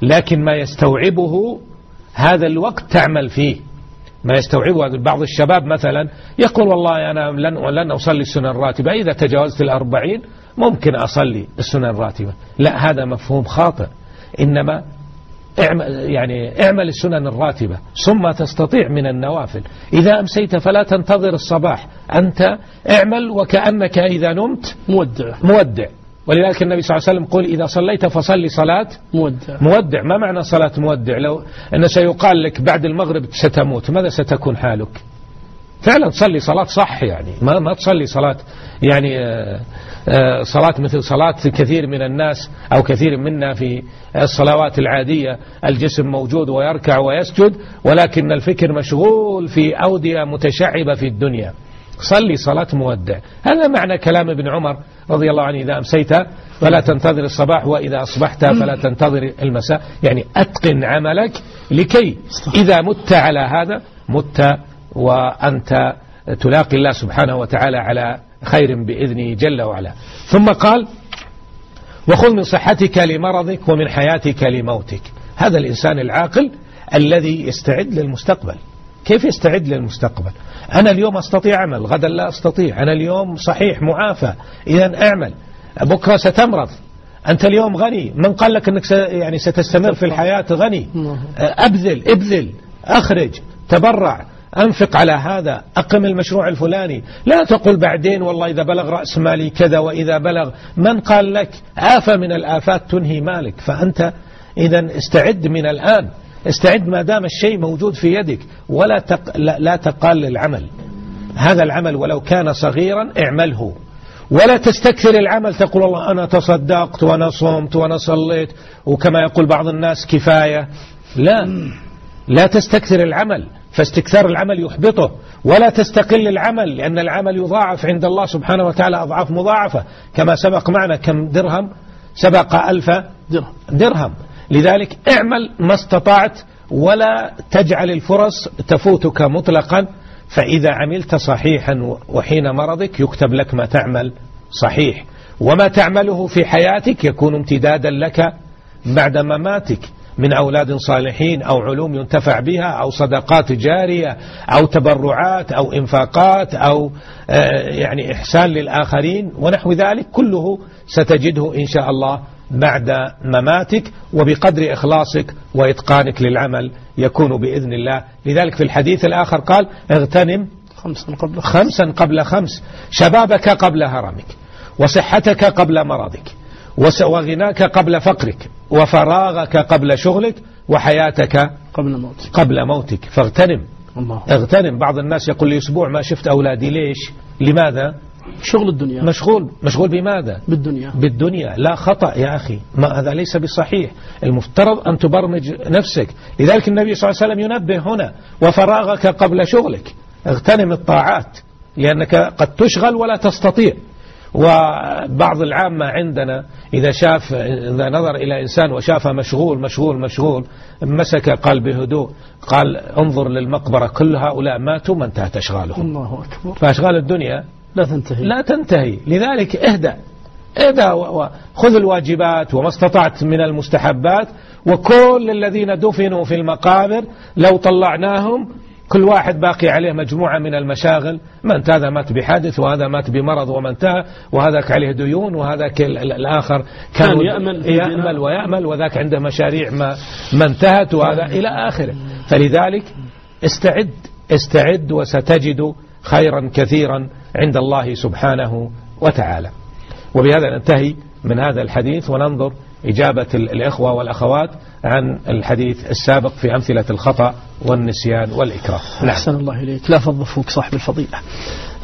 لكن ما يستوعبه هذا الوقت تعمل فيه. ما يستوعبه بعض الشباب مثلا يقول والله أنا لن, لن أصلي السنة الراتبة. إذا تجاوزت الأربعين ممكن أصلي السنة الراتبة. لا هذا مفهوم خاطئ. إنما اعمل يعني اعمل السنن الراتبة ثم تستطيع من النوافل. إذا أمسيت فلا تنتظر الصباح. أنت اعمل وكأنك إذا نمت مودع. مودع. ولذلك النبي صلى الله عليه وسلم قل إذا صليت فصلي صلاة مودع. مودع. ما معنى صلاة مودع؟ لو أن سيقال لك بعد المغرب ستموت ماذا ستكون حالك؟ فعلا تصلي صلاة صح يعني ما ما تصلي صلاة يعني آه، آه، صلاة مثل صلاة كثير من الناس أو كثير منا في الصلوات العادية الجسم موجود ويركع ويسجد ولكن الفكر مشغول في أودية متشعبة في الدنيا. صلي صلاة مودع. هذا معنى كلام ابن عمر رضي الله عنه إذا أمسيت فلا تنتظر الصباح وإذا أصبحت فلا تنتظر المساء. يعني أتقن عملك لكي إذا مت على هذا مت وأنت تلاقي الله سبحانه وتعالى على خير بإذنه جل وعلا. ثم قال وخذ من صحتك لمرضك ومن حياتك لموتك. هذا الإنسان العاقل الذي يستعد للمستقبل. كيف يستعد للمستقبل؟ أنا اليوم أستطيع أعمل غدا لا أستطيع. أنا اليوم صحيح معافى. إذا أعمل. بكرة ستمرض. أنت اليوم غني. من قال لك أنك يعني ستستمر في الحياة غني؟ أبذل ابذل. أخرج. تبرع. أنفق على هذا. أقم المشروع الفلاني. لا تقول بعدين والله إذا بلغ رأس مالي كذا وإذا بلغ. من قال لك آفة من الآفات تنهي مالك. فأنت إذا استعد من الآن. استعد ما دام الشيء موجود في يدك ولا تق... لا, لا تقال العمل هذا العمل ولو كان صغيرا اعمله. ولا تستكثر العمل تقول الله أنا تصدقت وأنا صمت وأنا صليت وكما يقول بعض الناس كفاية. لا. لا تستكثر العمل. فاستكثار العمل يحبطه. ولا تستقل العمل لأن العمل يضاعف عند الله سبحانه وتعالى أضعاف مضاعفة. كما سبق معنا كم درهم؟ سبق ألف درهم, درهم. لذلك اعمل ما استطعت ولا تجعل الفرص تفوتك مطلقا فإذا عملت صحيحا وحين مرضك يكتب لك ما تعمل صحيح. وما تعمله في حياتك يكون امتدادا لك بعد مماتك من أولاد صالحين أو علوم ينتفع بها أو صدقات جارية أو تبرعات أو إنفاقات أو يعني إحسان للآخرين ونحو ذلك كله ستجده إن شاء الله بعد مماتك وبقدر إخلاصك وإتقانك للعمل يكون بإذن الله. لذلك في الحديث الآخر قال اغتنم خمسا قبل خمس, خمسا قبل خمس. شبابك قبل هرمك وصحتك قبل مرضك وغناك قبل فقرك وفراغك قبل شغلك وحياتك قبل موتك. قبل موتك. فاغتنم. الله. اغتنم. بعض الناس يقول لي أسبوع ما شفت أولادي ليش؟ لماذا؟ شغل الدنيا. مشغول. مشغول بماذا؟ بالدنيا. بالدنيا. لا خطأ يا أخي. ما هذا ليس بصحيح. المفترض أن تبرمج نفسك. لذلك النبي صلى الله عليه وسلم ينبه هنا. وفراغك قبل شغلك. اغتنم الطاعات. لأنك قد تشغل ولا تستطيع. وبعض العامة عندنا إذا شاف إذا نظر إلى إنسان وشافه مشغول مشغول مشغول مسك قال بهدوء. قال انظر للمقبرة. كل هؤلاء ماتوا ما انتهت أشغالهم. الله أكبر. فأشغال الدنيا لا تنتهي. لا تنتهي. لذلك اهدى اهدى وخذ الواجبات وما استطعت من المستحبات وكل الذين دفنوا في المقابر لو طلعناهم كل واحد باقي عليه مجموعة من المشاغل. ما انت هذا مات بحادث وهذا مات بمرض وما انتهى وهذاك عليه ديون وهذاك الآخر كان يأمل, يأمل ويأمل وذاك عنده مشاريع ما, ما انتهت وهذا إلى آخره. فلذلك استعد استعد وستجد خيرا كثيرا عند الله سبحانه وتعالى. وبهذا ننتهي من هذا الحديث وننظر إجابة الإخوة والأخوات عن الحديث السابق في أمثلة الخطأ والنسيان والإكراه. نعم. أحسن الله إليك. لا فض فوق صاحب الفضيلة.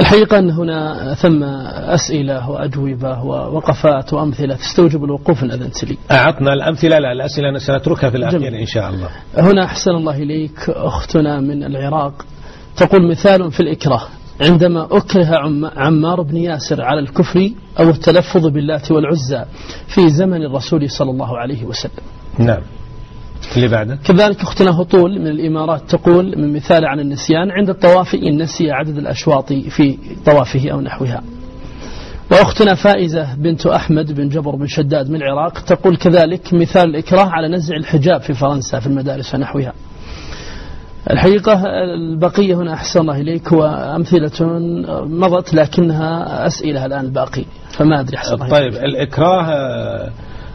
الحقيقة أن هنا ثم أسئلة وأجوبة ووقفات وأمثلة تستوجب الوقوف الأذنت لي أعطنا الأمثلة لا الأسئلة سنتركها في الأخير إن شاء الله. هنا أحسن الله إليك أختنا من العراق. تقول مثال في الإكراه. عندما أكره عمار بن ياسر على الكفر أو التلفظ باللات والعزى في زمن الرسول صلى الله عليه وسلم. نعم. اللي بعده؟ كذلك أختنا هطول من الإمارات تقول من مثال عن النسيان عند الطواف إن نسي عدد الأشواط في طوافه أو نحوها. وأختنا فائزة بنت أحمد بن جبر بن شداد من العراق تقول كذلك مثال الإكراه على نزع الحجاب في فرنسا في المدارس ونحوها. الحقيقة البقية هنا أحسن الله إليك وأمثلة مضت لكنها أسئلة الآن الباقي فما أدري أحسن الله طيب الإكراه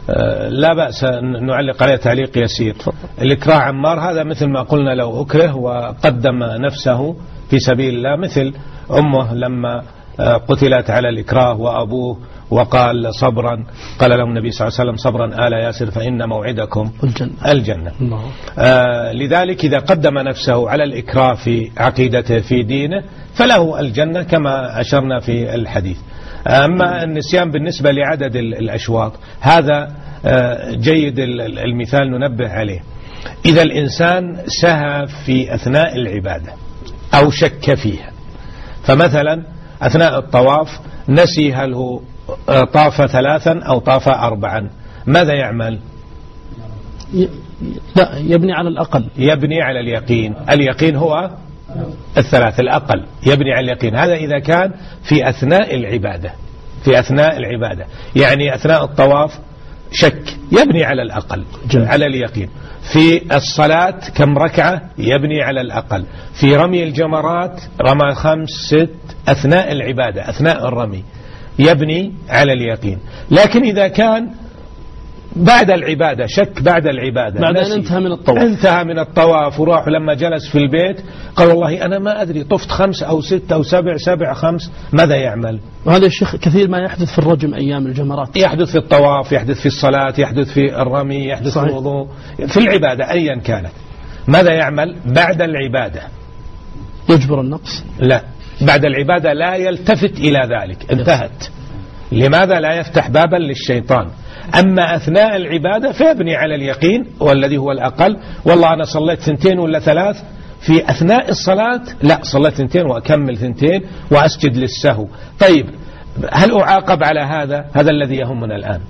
آه، لا بأس أن نعلق عليه تعليق يسير. الإكراه عمار هذا مثل ما قلنا لو أكره وقدم نفسه في سبيل الله مثل أمه لما آه، قتلت على الإكراه وأبوه وقال صبرا قال له النبي صلى الله عليه وسلم صبرا آل ياسر فإن موعدكم الجنة, الجنة. آه لذلك إذا قدم نفسه على الإكراه في عقيدته في دينه فله الجنة كما أشرنا في الحديث. أما النسيان بالنسبة لعدد الأشواط هذا آه، جيد المثال ننبه عليه. إذا الإنسان سهى في أثناء العبادة أو شك فيها فمثلا أثناء الطواف نسي هل هو طاف ثلاثا أو طاف أربعا. ماذا يعمل؟ لا يبني على الأقل. يبني على اليقين. اليقين هو الثلاث الأقل. يبني على اليقين. هذا إذا كان في أثناء العبادة. في أثناء العبادة. يعني أثناء الطواف شك. يبني على الأقل جميل. على اليقين. في الصلاة كم ركعة؟ يبني على الأقل. في رمي الجمرات رمى خمس ست. أثناء العبادة أثناء الرمي. يبني على اليقين. لكن إذا كان بعد العبادة شك بعد العبادة بعد أن انتهى من الطواف. انتهى من الطواف وراح لما جلس في البيت قال والله أنا ما أدري طفت خمس أو ست أو سبع سبع خمس ماذا يعمل؟ وهذا الشيخ كثير ما يحدث في الرجم أيام الجمرات. يحدث في الطواف يحدث في الصلاة يحدث في الرمي يحدث صحيح. في الوضوء في العبادة أيا كانت. ماذا يعمل؟ بعد العبادة. يجبر النقص. لا. بعد العبادة لا يلتفت إلى ذلك. انتهت. لماذا لا يفتح بابا للشيطان؟ أما أثناء العبادة فيبني على اليقين والذي هو الأقل. والله أنا صليت ثنتين ولا ثلاث. في أثناء الصلاة لا صليت ثنتين وأكمل ثنتين وأسجد للسهو. طيب هل أعاقب على هذا؟ هذا الذي يهمنا الآن.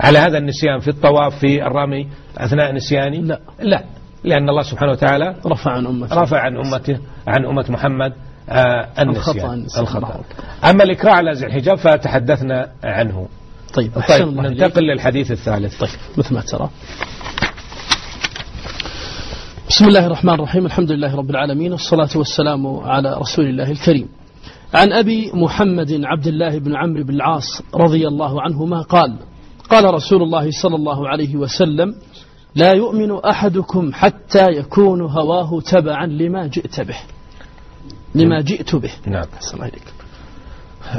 على هذا النسيان في الطواف في الرمي أثناء نسياني؟ لا. لا. لأن الله سبحانه وتعالى رفع عن أمته. رفع عن أمته عن أمة محمد. النسيان الخطأ أما الإكراه على زي الحجاب فتحدثنا عنه. طيب طيب ننتقل للحديث الثالث. طيب مثل ما ترى. بسم الله الرحمن الرحيم الحمد لله رب العالمين والصلاة والسلام على رسول الله الكريم. عن أبي محمد عبد الله بن عمرو بن العاص رضي الله عنهما قال قال رسول الله صلى الله عليه وسلم لا يؤمن أحدكم حتى يكون هواه تبعا لما جئت به. لما جئت به. نعم. الله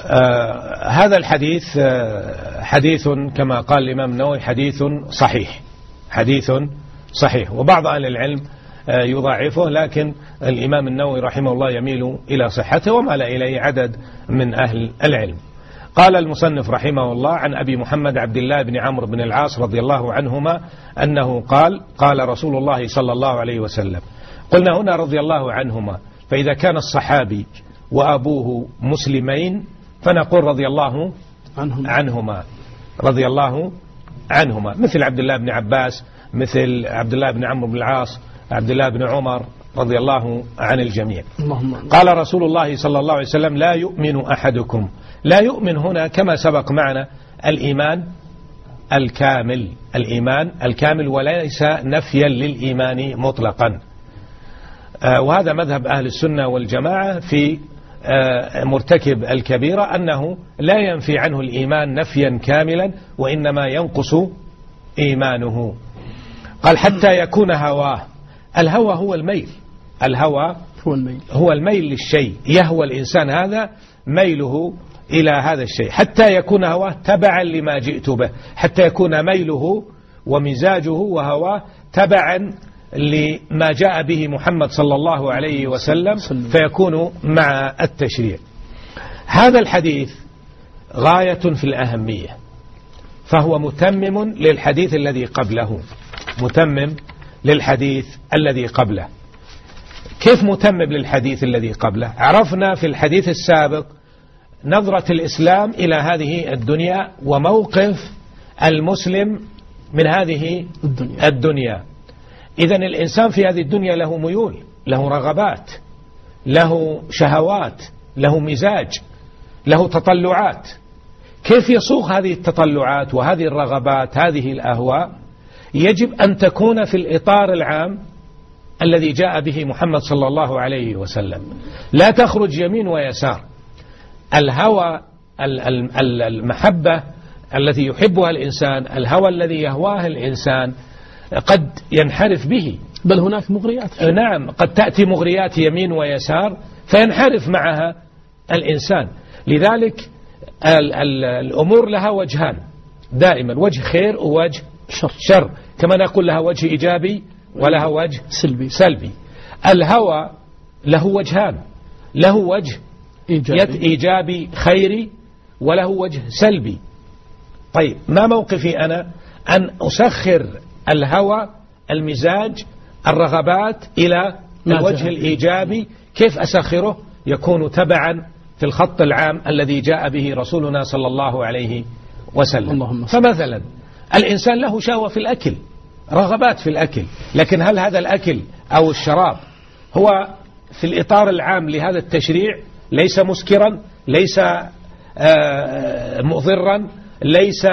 آه هذا الحديث آه حديث كما قال الإمام النووي حديث صحيح. حديث صحيح. وبعض أهل العلم آه يضاعفه لكن الإمام النووي رحمه الله يميل إلى صحته ومال إليه عدد من أهل العلم. قال المصنف رحمه الله عن أبي محمد عبد الله بن عمرو بن العاص رضي الله عنهما أنه قال قال رسول الله صلى الله عليه وسلم قلنا هنا رضي الله عنهما فإذا كان الصحابي وأبوه مسلمين فنقول رضي الله عنهما, عنهما. رضي الله عنهما. مثل عبد الله بن عباس مثل عبد الله بن عمرو بن العاص عبد الله بن عمر رضي الله عن الجميع. اللهم قال رسول الله صلى الله عليه وسلم لا يؤمن أحدكم. لا يؤمن هنا كما سبق معنا الإيمان الكامل. الإيمان الكامل وليس نفيا للإيمان مطلقا. وهذا مذهب أهل السنة والجماعة في آه، مرتكب الكبيرة أنه لا ينفي عنه الإيمان نفيا كاملا وإنما ينقص إيمانه. قال حتى يكون هواه. الهوى هو الميل. الهوى هو الميل. هو الميل للشيء. يهوى الإنسان هذا ميله إلى هذا الشيء. حتى يكون هواه تبعا لما جئت به. حتى يكون ميله ومزاجه وهواه تبعا لما جاء به محمد صلى الله عليه وسلم فيكون مع التشريع. هذا الحديث غاية في الأهمية فهو متمم للحديث الذي قبله متمم للحديث الذي قبله. كيف متمم للحديث الذي قبله؟ عرفنا في الحديث السابق نظرة الإسلام إلى هذه الدنيا وموقف المسلم من هذه الدنيا, الدنيا. إذا الإنسان في هذه الدنيا له ميول له رغبات له شهوات له مزاج له تطلعات. كيف يصوغ هذه التطلعات وهذه الرغبات هذه الأهواء؟ يجب أن تكون في الإطار العام الذي جاء به محمد صلى الله عليه وسلم. لا تخرج يمين ويسار. الهوى المحبة التي يحبها الإنسان الهوى الذي يهواه الإنسان قد ينحرف به. بل هناك مغريات نعم قد تأتي مغريات يمين ويسار فينحرف معها الإنسان. لذلك ال ال الأمور لها وجهان. دائما وجه خير ووجه شر, شر. كما نقول لها وجه إيجابي ولها وجه سلبي. سلبي. الهوى له وجهان. له وجه إيجابي, إيجابي خيري وله وجه سلبي. طيب ما موقفي أنا؟ أن أسخر الهوى المزاج الرغبات إلى الوجه الإيجابي. كيف أسخره يكون تبعا في الخط العام الذي جاء به رسولنا صلى الله عليه وسلم. اللهم فمثلا الإنسان له شهوة في الأكل رغبات في الأكل لكن هل هذا الأكل أو الشراب هو في الإطار العام لهذا التشريع ليس مسكرا ليس آه، مضرا ليس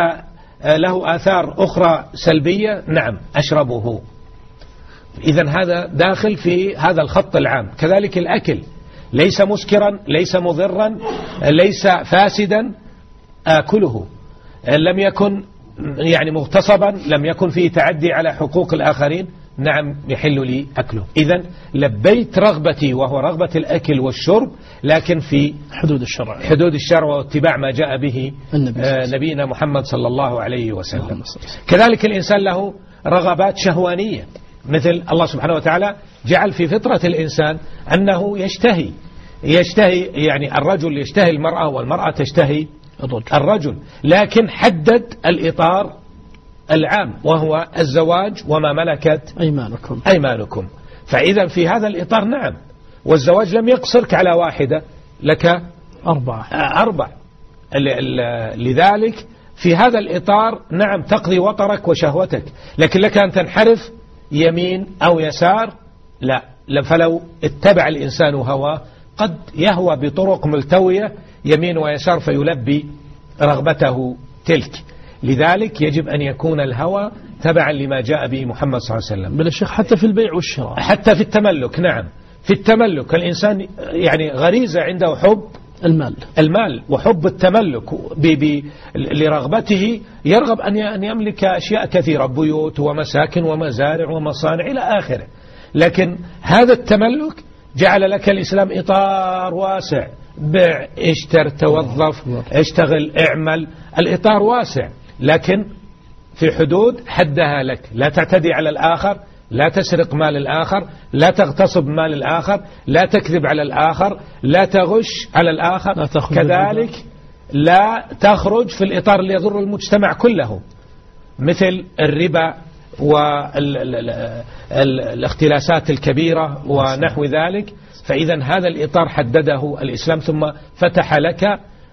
له آثار أخرى سلبية؟ نعم أشربه. إذا هذا داخل في هذا الخط العام. كذلك الأكل ليس مسكرا ليس مضرا ليس فاسدا آكله. لم يكن يعني مغتصبا لم يكن فيه تعدي على حقوق الآخرين. نعم يحل لي أكله. إذا لبيت رغبتي وهو رغبة الأكل والشرب لكن في حدود الشرع. حدود الشرع واتباع ما جاء به النبي آه نبينا محمد صلى الله عليه وسلم. كذلك الإنسان له رغبات شهوانية مثل الله سبحانه وتعالى جعل في فطرة الإنسان أنه يشتهي يشتهي يعني الرجل يشتهي المرأة والمرأة تشتهي الرجل, الرجل. لكن حدد الإطار العام وهو الزواج وما ملكت أيمانكم. أيمانكم. فإذا في هذا الإطار نعم والزواج لم يقصرك على واحدة لك أربعة. أربع لذلك في هذا الإطار نعم تقضي وطرك وشهوتك لكن لك أن تنحرف يمين أو يسار لا فلو اتبع الإنسان هواه قد يهوى بطرق ملتوية يمين ويسار فيلبي رغبته تلك. لذلك يجب أن يكون الهوى تبعا لما جاء به محمد صلى الله عليه وسلم. بل الشيخ حتى في البيع والشراء. حتى في التملك نعم. في التملك الإنسان يعني غريزة عنده حب المال. المال وحب التملك ب ب لرغبته. يرغب أن يملك أشياء كثيرة بيوت ومساكن ومزارع ومصانع إلى آخره. لكن هذا التملك جعل لك الإسلام إطار واسع. بع اشتر توظف اشتغل اعمل. الإطار واسع. لكن في حدود حدها لك. لا تعتدي على الآخر لا تسرق مال الآخر لا تغتصب مال الآخر لا تكذب على الآخر لا تغش على الآخر. لا كذلك لا تخرج في الإطار اللي يضر المجتمع كله مثل الربا والاختلاسات الكبيرة ونحو ذلك. فإذا هذا الإطار حدده الإسلام ثم فتح لك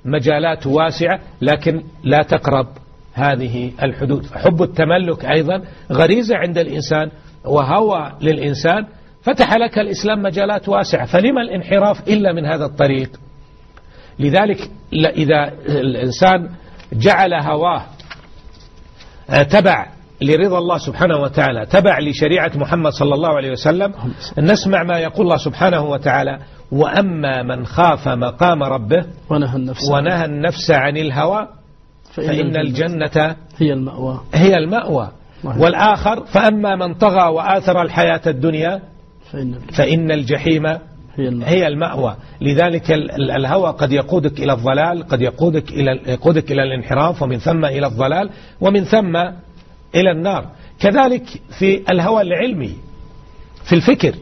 مجالات واسعة لكن لا تقرب هذه الحدود. حب التملك أيضا غريزة عند الإنسان وهوى للإنسان. فتح لك الإسلام مجالات واسعة. فلما الانحراف إلا من هذا الطريق؟ لذلك إذا الإنسان جعل هواه آه، تبع لرضا الله سبحانه وتعالى تبع لشريعة محمد صلى الله عليه وسلم نسمع ما يقول الله سبحانه وتعالى وأما من خاف مقام ربه ونهى النفس, ونهى النفس عن الهوى فإن, فإن الجنة هي المأوى. هي المأوى. والآخر فأما من طغى وآثر الحياة الدنيا فإن, فإن الجحيم هي المأوى, هي المأوى. لذلك الهوى قد يقودك إلى الضلال قد يقودك إلى, يقودك إلى الانحراف ومن ثم إلى الضلال ومن ثم إلى النار. كذلك في الهوى العلمي في الفكر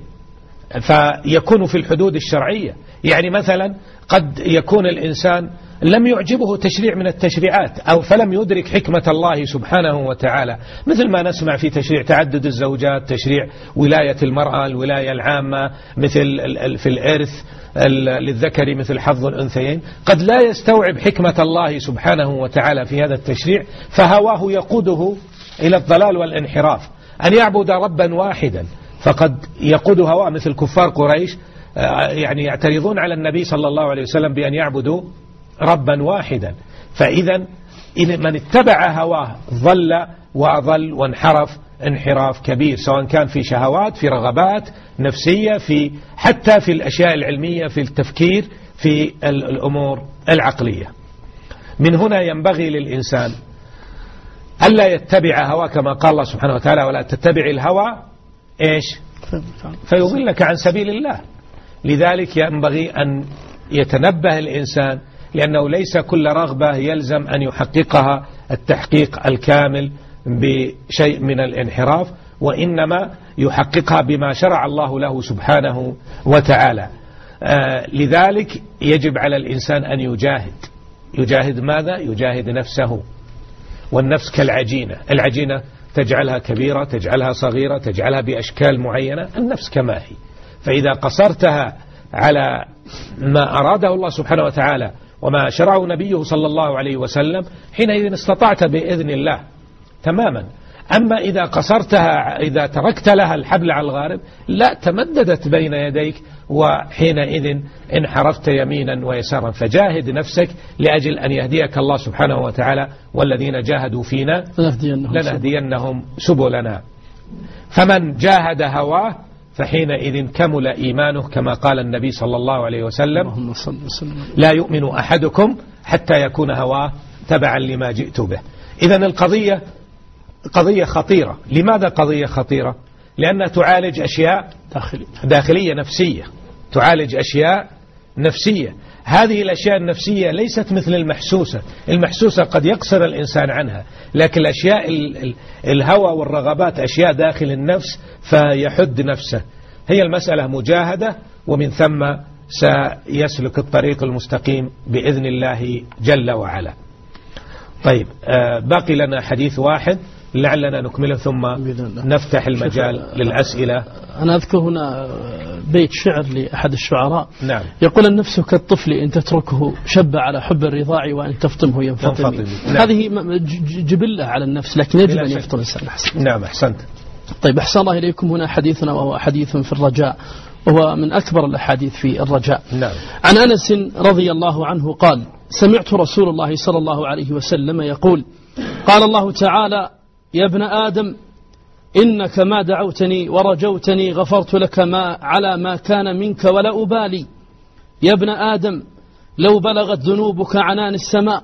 فيكون في الحدود الشرعية. يعني مثلا قد يكون الإنسان لم يعجبه تشريع من التشريعات أو فلم يدرك حكمة الله سبحانه وتعالى. مثل ما نسمع في تشريع تعدد الزوجات تشريع ولاية المرأة الولاية العامة مثل في الإرث للذكر مثل حظ الأنثيين. قد لا يستوعب حكمة الله سبحانه وتعالى في هذا التشريع فهواه يقوده إلى الضلال والانحراف. أن يعبد ربا واحدا فقد يقود هواه مثل كفار قريش آه، يعني يعترضون على النبي صلى الله عليه وسلم بأن يعبدوا ربا واحدا. فإذا من اتبع هواه ضل وأضل وانحرف انحراف كبير سواء كان في شهوات في رغبات نفسية في حتى في الأشياء العلمية في التفكير في الأمور العقلية. من هنا ينبغي للإنسان ألا يتبع هوا كما قال الله سبحانه وتعالى ولا تتبع الهوى إيش؟ فيضلك عن سبيل الله. لذلك ينبغي أن يتنبه الإنسان لأنه ليس كل رغبة يلزم أن يحققها التحقيق الكامل بشيء من الانحراف وإنما يحققها بما شرع الله له سبحانه وتعالى. آه لذلك يجب على الإنسان أن يجاهد. يجاهد ماذا؟ يجاهد نفسه. والنفس كالعجينة. العجينة تجعلها كبيرة تجعلها صغيرة تجعلها بأشكال معينة. النفس كما هي. فإذا قصرتها على ما أراده الله سبحانه وتعالى وما شرعه نبيه صلى الله عليه وسلم حينئذ استطعت بإذن الله تماما. أما إذا قصرتها إذا تركت لها الحبل على الغارب لا تمددت بين يديك وحينئذ انحرفت يمينا ويسارا. فجاهد نفسك لأجل أن يهديك الله سبحانه وتعالى والذين جاهدوا فينا لنهدينهم سبلنا. فمن جاهد هواه فحينئذ كمل إيمانه كما قال النبي صلى الله عليه وسلم لا يؤمن أحدكم حتى يكون هواه تبعا لما جئت به. إذا القضية قضية خطيرة. لماذا قضية خطيرة؟ لأنها تعالج أشياء داخلية, داخلية نفسية. تعالج أشياء نفسية. هذه الأشياء النفسية ليست مثل المحسوسة. المحسوسة قد يقصر الإنسان عنها لكن الأشياء الهوى والرغبات أشياء داخل النفس فيحد نفسه. هي المسألة مجاهدة ومن ثم سيسلك الطريق المستقيم بإذن الله جل وعلا. طيب آه، باقي لنا حديث واحد. لعلنا نكمله ثم نفتح المجال للأسئلة. أنا أذكر هنا بيت شعر لأحد الشعراء. نعم. يقول النفس كالطفل إن تتركه شب على حب الرضاع وإن تفطمه ينفطم. نعم. هذه جبلة على النفس لكن يجب أن يفطن الإنسان. نعم أحسنت. طيب أحسن الله إليكم هنا حديثنا وهو حديث في الرجاء وهو من أكبر الأحاديث في الرجاء. نعم. عن أنس رضي الله عنه قال سمعت رسول الله صلى الله عليه وسلم يقول قال الله تعالى يا ابن آدم إنك ما دعوتني ورجوتني غفرت لك ما على ما كان منك ولا أبالي. يا ابن آدم لو بلغت ذنوبك عنان السماء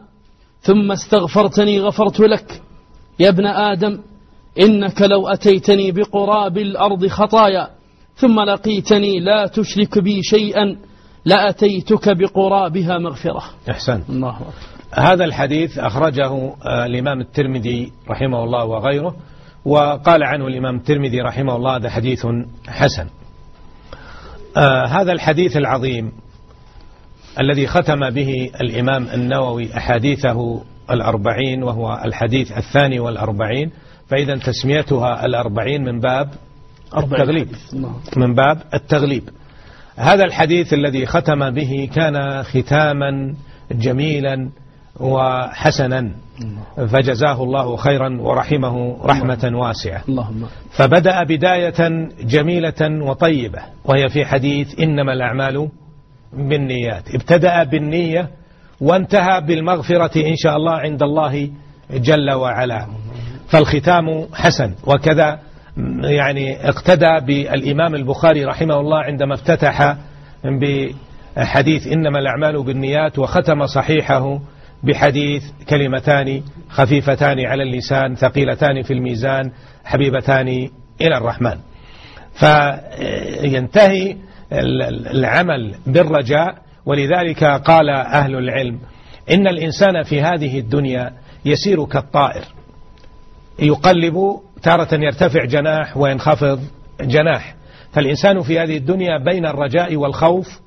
ثم استغفرتني غفرت لك. يا ابن آدم إنك لو أتيتني بقراب الأرض خطايا ثم لقيتني لا تشرك بي شيئا لأتيتك بقرابها مغفرة. أحسن. الله أكبر. هذا الحديث أخرجه آه، الإمام الترمذي رحمه الله وغيره وقال عنه الإمام الترمذي رحمه الله هذا حديث حسن. آه هذا الحديث العظيم الذي ختم به الإمام النووي أحاديثه الأربعين وهو الحديث الثاني والأربعين فإذا تسميتها الأربعين من باب التغليب. من باب التغليب. هذا الحديث الذي ختم به كان ختاما جميلا وحسنا فجزاه الله خيرا ورحمه رحمة واسعة. اللهم. فبدأ بداية جميلة وطيبة وهي في حديث إنما الأعمال بالنيات. ابتدأ بالنية وانتهى بالمغفرة إن شاء الله عند الله جل وعلا. فالختام حسن وكذا يعني اقتدى بالإمام البخاري رحمه الله عندما افتتح بحديث إنما الأعمال بالنيات وختم صحيحه بحديث كلمتان خفيفتان على اللسان ثقيلتان في الميزان حبيبتان إلى الرحمن. فينتهي العمل بالرجاء ولذلك قال أهل العلم إن الإنسان في هذه الدنيا يسير كالطائر. يقلب تارة يرتفع جناح وينخفض جناح. فالإنسان في هذه الدنيا بين الرجاء والخوف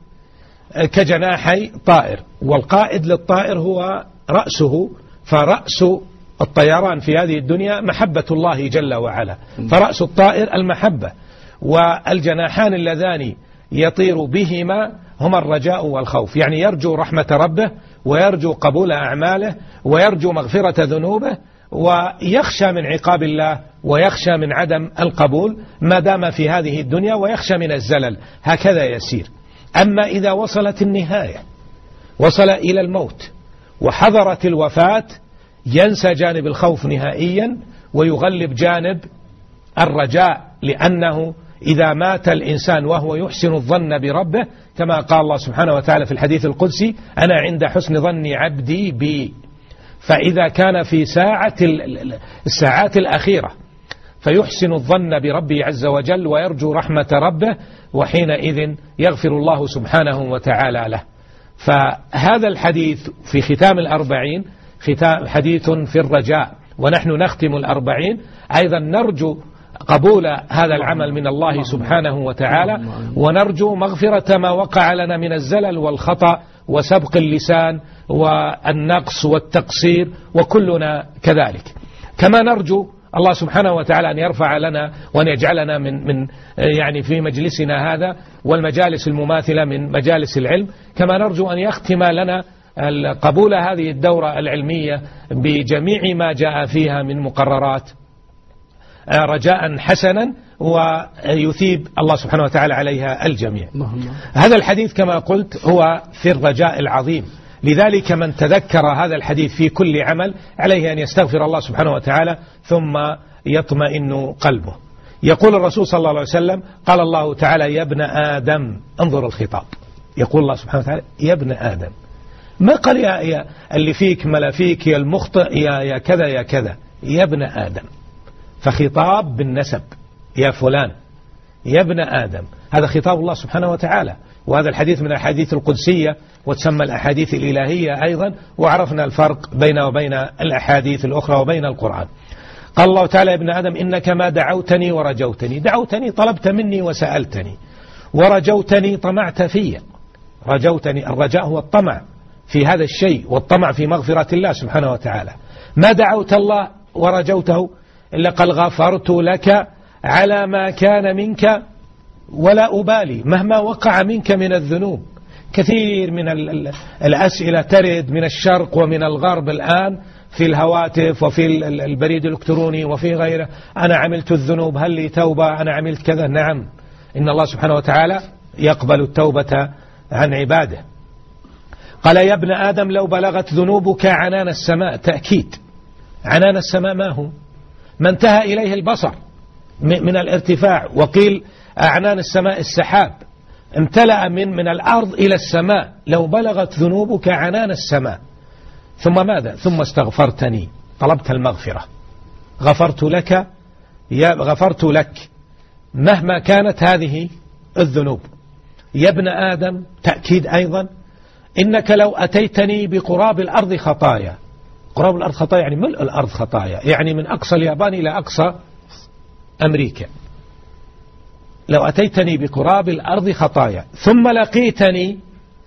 كجناحي طائر والقائد للطائر هو رأسه فرأس الطيران في هذه الدنيا محبة الله جل وعلا فرأس الطائر المحبة والجناحان اللذان يطير بهما هما الرجاء والخوف يعني يرجو رحمة ربه ويرجو قبول أعماله ويرجو مغفرة ذنوبه ويخشى من عقاب الله ويخشى من عدم القبول ما دام في هذه الدنيا ويخشى من الزلل هكذا يسير. أما إذا وصلت النهاية وصل إلى الموت وحضرت الوفاة ينسى جانب الخوف نهائيا ويغلب جانب الرجاء لأنه إذا مات الإنسان وهو يحسن الظن بربه كما قال الله سبحانه وتعالى في الحديث القدسي أنا عند حسن ظن عبدي بي. فإذا كان في ساعة الساعات الأخيرة فيحسن الظن بربه عز وجل ويرجو رحمة ربه وحينئذ يغفر الله سبحانه وتعالى له. فهذا الحديث في ختام الأربعين ختام حديث في الرجاء ونحن نختم الأربعين. أيضا نرجو قبول هذا العمل من الله سبحانه وتعالى ونرجو مغفرة ما وقع لنا من الزلل والخطأ وسبق اللسان والنقص والتقصير وكلنا كذلك. كما نرجو الله سبحانه وتعالى أن يرفع لنا وأن يجعلنا من من يعني في مجلسنا هذا والمجالس المماثلة من مجالس العلم. كما نرجو أن يختم لنا قبول هذه الدورة العلمية بجميع ما جاء فيها من مقررات رجاء حسنا ويثيب الله سبحانه وتعالى عليها الجميع. هذا الحديث كما قلت هو في الرجاء العظيم. لذلك من تذكر هذا الحديث في كل عمل عليه أن يستغفر الله سبحانه وتعالى ثم يطمئن قلبه. يقول الرسول صلى الله عليه وسلم قال الله تعالى يا ابن آدم انظر الخطاب. يقول الله سبحانه وتعالى يا ابن آدم ما قال يا, يا اللي فيك ملا فيك يا المخطئ يا, يا كذا يا كذا. يا ابن آدم فخطاب بالنسب. يا فلان يا ابن آدم. هذا خطاب الله سبحانه وتعالى. وهذا الحديث من الأحاديث القدسية وتسمى الأحاديث الإلهية أيضا وعرفنا الفرق بين وبين الأحاديث الأخرى وبين القرآن. قال الله تعالى يا ابن آدم إنك ما دعوتني ورجوتني دعوتني طلبت مني وسألتني ورجوتني طمعت في رجوتني الرجاء هو الطمع في هذا الشيء والطمع في مغفرة الله سبحانه وتعالى. ما دعوت الله ورجوته إلا قال غفرت لك على ما كان منك ولا أبالي. مهما وقع منك من الذنوب. كثير من الأسئلة ترد من الشرق ومن الغرب الآن في الهواتف وفي البريد الإلكتروني وفي غيره. أنا عملت الذنوب هل لي توبة؟ أنا عملت كذا. نعم. إن الله سبحانه وتعالى يقبل التوبة عن عباده. قال يا ابن آدم لو بلغت ذنوبك عنان السماء. تأكيد. عنان السماء ما هو؟ ما انتهى إليه البصر من الارتفاع. وقيل أعنان السماء السحاب. امتلأ من من الأرض إلى السماء. لو بلغت ذنوبك عنان السماء. ثم ماذا؟ ثم استغفرتني. طلبت المغفرة. غفرت لك؟ يا غفرت لك. مهما كانت هذه الذنوب. يا ابن آدم تأكيد أيضا. إنك لو أتيتني بقراب الأرض خطايا. قراب الأرض خطايا يعني ملء الأرض خطايا. يعني من أقصى اليابان إلى أقصى أمريكا. لو أتيتني بقراب الأرض خطايا ثم لقيتني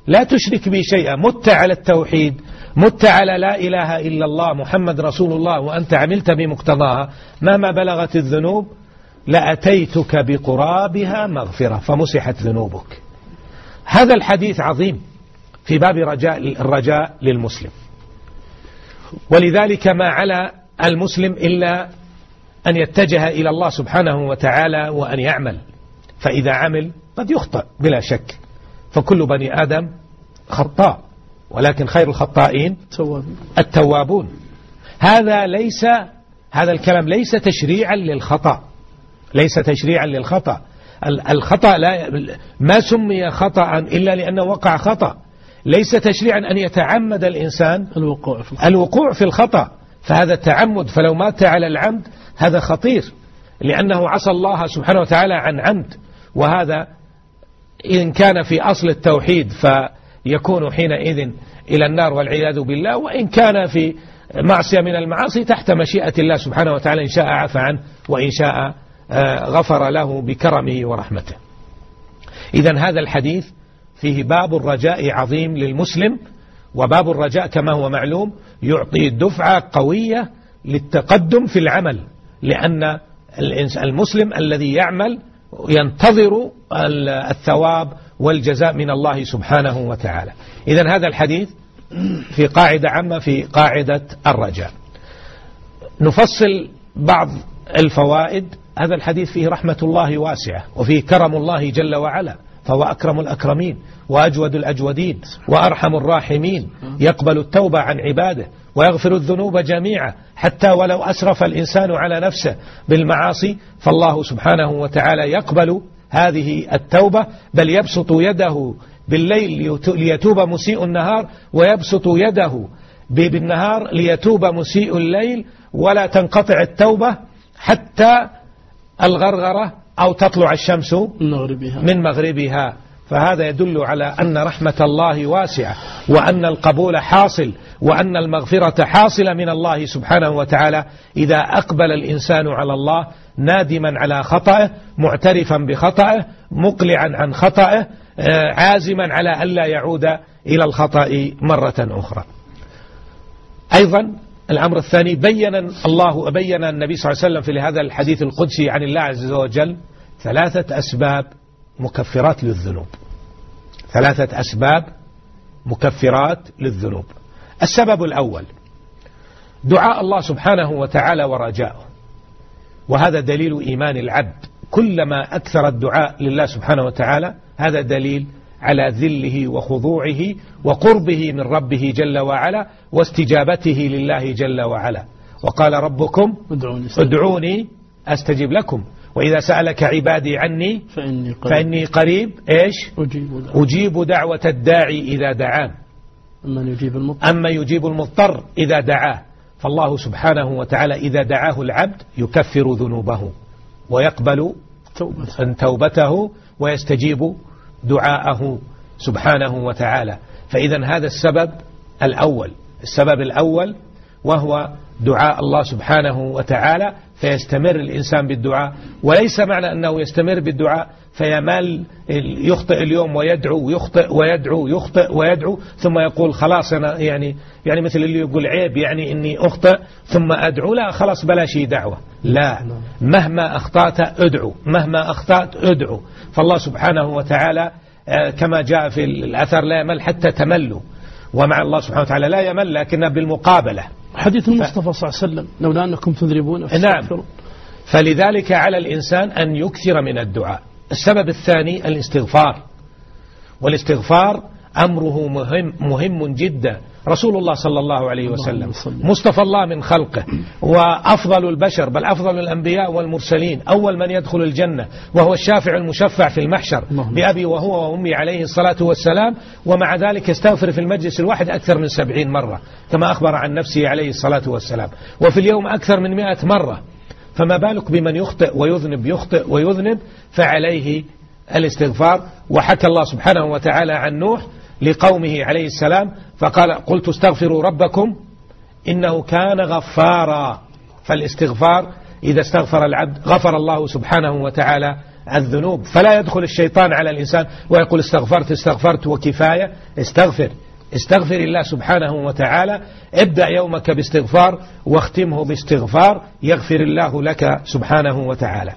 لا تشرك بي شيئا مت على التوحيد مت على لا إله إلا الله محمد رسول الله وأنت عملت بمقتضاها. مهما بلغت الذنوب لأتيتك بقرابها مغفرة فمسحت ذنوبك. هذا الحديث عظيم في باب رجاء الرجاء للمسلم. ولذلك ما على المسلم إلا أن يتجه إلى الله سبحانه وتعالى وأن يعمل. فإذا عمل قد يخطئ بلا شك. فكل بني آدم خطاء ولكن خير الخطائين التوابون. هذا ليس هذا الكلام ليس تشريعا للخطأ. ليس تشريعا للخطأ. الخطأ لا ما سمي خطأ إلا لأنه وقع خطأ. ليس تشريعا أن يتعمد الإنسان الوقوع في الخطأ, الوقوع في الخطأ. فهذا التعمد فلو مات على العمد هذا خطير. لأنه عصى الله سبحانه وتعالى عن عمد. وهذا إن كان في أصل التوحيد فيكون حينئذ إلى النار والعياذ بالله وإن كان في معصية من المعاصي تحت مشيئة الله سبحانه وتعالى إن شاء عفى عنه وإن شاء آه، غفر له بكرمه ورحمته. إذا هذا الحديث فيه باب الرجاء عظيم للمسلم وباب الرجاء كما هو معلوم يعطي دفعة قوية للتقدم في العمل لأن المسلم الذي يعمل ينتظر الثواب والجزاء من الله سبحانه وتعالى. إذا هذا الحديث في قاعدة عامة في قاعدة الرجاء. نفصل بعض الفوائد. هذا الحديث فيه رحمة الله واسعة وفيه كرم الله جل وعلا. فهو أكرم الأكرمين وأجود الأجودين وأرحم الراحمين يقبل التوبة عن عباده ويغفر الذنوب جميعا حتى ولو أسرف الإنسان على نفسه بالمعاصي فالله سبحانه وتعالى يقبل هذه التوبة بل يبسط يده بالليل ليتوب مسيء النهار ويبسط يده بالنهار ليتوب مسيء الليل ولا تنقطع التوبة حتى الغرغرة أو تطلع الشمس من مغربها. فهذا يدل على أن رحمة الله واسعة وأن القبول حاصل وأن المغفرة حاصلة من الله سبحانه وتعالى. إذا أقبل الإنسان على الله نادما على خطأه معترفا بخطأه مقلعا عن خطأه آه، عازما على ألا يعود إلى الخطأ مرة أخرى. أيضا الأمر الثاني بين الله بين النبي صلى الله عليه وسلم في هذا الحديث القدسي عن الله عز وجل ثلاثة أسباب مكفرات للذنوب. ثلاثة أسباب مكفرات للذنوب. السبب الأول دعاء الله سبحانه وتعالى ورجاؤه. وهذا دليل إيمان العبد. كلما أكثر الدعاء لله سبحانه وتعالى هذا دليل على ذله وخضوعه وقربه من ربه جل وعلا واستجابته لله جل وعلا. وقال ربكم ادعوني. أستجب لكم. وإذا سألك عبادي عني فإني قريب, فإني قريب. إيش؟ أجيب دعوة, أجيب دعوة الداعي إذا دعان أما يجيب المضطر. أما يجيب المضطر إذا دعاه. فالله سبحانه وتعالى إذا دعاه العبد يكفر ذنوبه ويقبل توبته, توبته ويستجيب دعاءه سبحانه وتعالى. فإذا هذا السبب الأول. السبب الأول وهو دعاء الله سبحانه وتعالى فيستمر الإنسان بالدعاء. وليس معنى أنه يستمر بالدعاء فيمال يخطئ اليوم ويدعو ويخطئ ويدعو يخطئ ويدعو ثم يقول خلاص أنا يعني يعني مثل اللي يقول عيب يعني إني أخطئ ثم أدعو. لا خلاص بلاش دعوة. لا مهما أخطأت أدعو مهما أخطأت أدعو. فالله سبحانه وتعالى آه، كما جاء في الأثر لا يمل حتى تملوا. ومع الله سبحانه وتعالى لا يمل لكنه بالمقابلة. حديث المصطفى صلى الله عليه وسلم لولا أنكم تذربون نعم. فلذلك على الإنسان أن يكثر من الدعاء. السبب الثاني الاستغفار. والاستغفار أمره مهم, مهم جدا. رسول الله صلى الله عليه وسلم. مصطفى الله من خلقه. وأفضل البشر بل أفضل الأنبياء والمرسلين. أول من يدخل الجنة وهو الشافع المشفع في المحشر بأبي وهو وأمي عليه الصلاة والسلام. ومع ذلك يستغفر في المجلس الواحد أكثر من سبعين مرة كما أخبر عن نفسه عليه الصلاة والسلام. وفي اليوم أكثر من مئة مرة فما بالك بمن يخطئ ويذنب يخطئ ويذنب؟ فعليه الاستغفار. وحكى الله سبحانه وتعالى عن نوح لقومه عليه السلام فقال قلت استغفروا ربكم إنه كان غفارا. فالاستغفار إذا استغفر العبد غفر الله سبحانه وتعالى الذنوب. فلا يدخل الشيطان على الإنسان ويقول استغفرت استغفرت وكفاية. استغفر استغفر الله سبحانه وتعالى. ابدأ يومك باستغفار واختمه باستغفار. يغفر الله لك سبحانه وتعالى.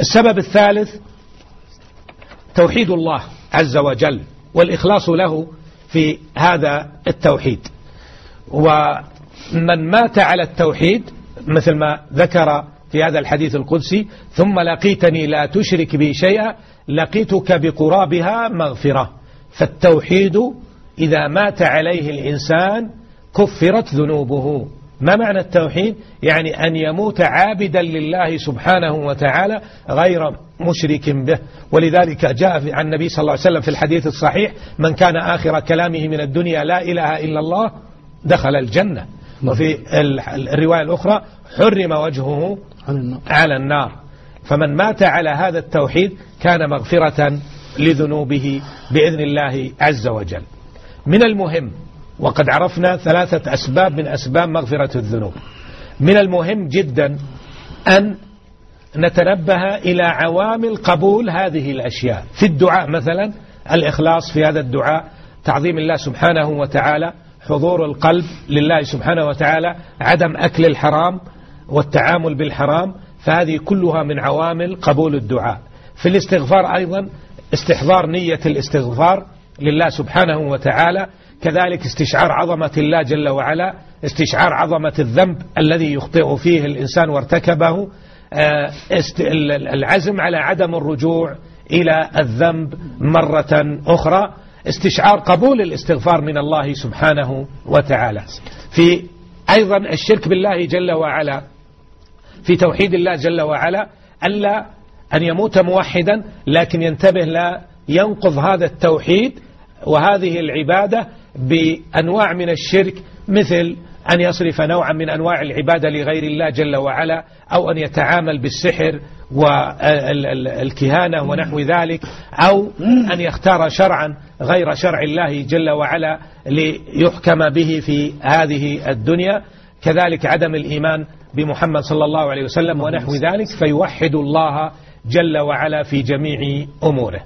السبب الثالث توحيد الله عز وجل. والإخلاص له في هذا التوحيد. ومن مات على التوحيد مثل ما ذكر في هذا الحديث القدسي ثم لقيتني لا تشرك بي شيئا لقيتك بقرابها مغفرة. فالتوحيد إذا مات عليه الإنسان كفرت ذنوبه. ما معنى التوحيد؟ يعني أن يموت عابدا لله سبحانه وتعالى غير مشرك به. ولذلك جاء عن النبي صلى الله عليه وسلم في الحديث الصحيح من كان آخر كلامه من الدنيا لا إله إلا الله دخل الجنة. وفي الرواية الأخرى حرم وجهه على النار. فمن مات على هذا التوحيد كان مغفرة لذنوبه بإذن الله عز وجل. من المهم وقد عرفنا ثلاثة أسباب من أسباب مغفرة الذنوب. من المهم جدا أن نتنبه إلى عوامل قبول هذه الأشياء. في الدعاء مثلا الإخلاص في هذا الدعاء تعظيم الله سبحانه وتعالى حضور القلب لله سبحانه وتعالى عدم أكل الحرام والتعامل بالحرام فهذه كلها من عوامل قبول الدعاء. في الاستغفار أيضا استحضار نية الاستغفار لله سبحانه وتعالى كذلك استشعار عظمة الله جل وعلا استشعار عظمة الذنب الذي يخطئ فيه الإنسان وارتكبه آه، العزم على عدم الرجوع إلى الذنب مرة أخرى استشعار قبول الاستغفار من الله سبحانه وتعالى. في أيضا الشرك بالله جل وعلا في توحيد الله جل وعلا ألا أن يموت موحدا لكن ينتبه لا ينقض هذا التوحيد وهذه العبادة بأنواع من الشرك مثل أن يصرف نوعا من أنواع العبادة لغير الله جل وعلا أو أن يتعامل بالسحر والكهانة ونحو ذلك أو أن يختار شرعا غير شرع الله جل وعلا ليحكم به في هذه الدنيا. كذلك عدم الإيمان بمحمد صلى الله عليه وسلم ونحو ذلك فيوحد الله جل وعلا في جميع أموره.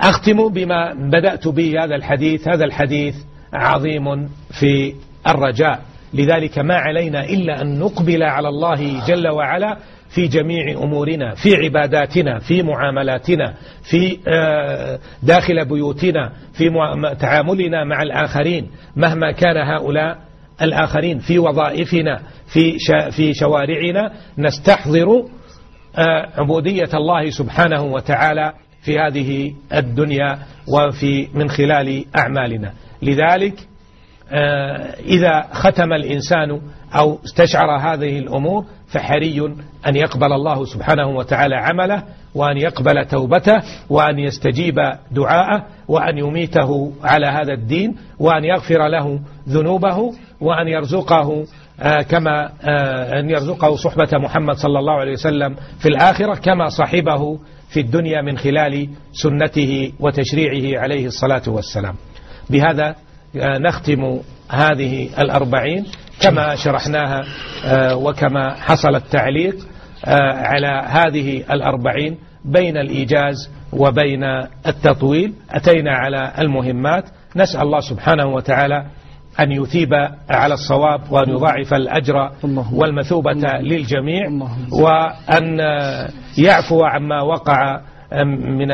أختم بما بدأت به هذا الحديث. هذا الحديث عظيم في الرجاء. لذلك ما علينا إلا أن نقبل على الله جل وعلا في جميع أمورنا في عباداتنا في معاملاتنا في آه، داخل بيوتنا في تعاملنا مع الآخرين مهما كان هؤلاء الآخرين في وظائفنا في في شوارعنا. نستحضر آه، عبودية الله سبحانه وتعالى في هذه الدنيا وفي من خلال أعمالنا. لذلك آه، إذا ختم الإنسان أو استشعر هذه الأمور فحري أن يقبل الله سبحانه وتعالى عمله وأن يقبل توبته وأن يستجيب دعاءه وأن يميته على هذا الدين وأن يغفر له ذنوبه وأن يرزقه آه، كما آه، أن يرزقه صحبة محمد صلى الله عليه وسلم في الآخرة كما صاحبه في الدنيا من خلال سنته وتشريعه عليه الصلاة والسلام. بهذا آه، نختم هذه الأربعين كما شرحناها آه، وكما حصل التعليق آه، على هذه الأربعين بين الإيجاز وبين التطويل. أتينا على المهمات. نسأل الله سبحانه وتعالى أن يثيب على الصواب وأن يضاعف الأجر والمثوبة للجميع وأن يعفو عما وقع من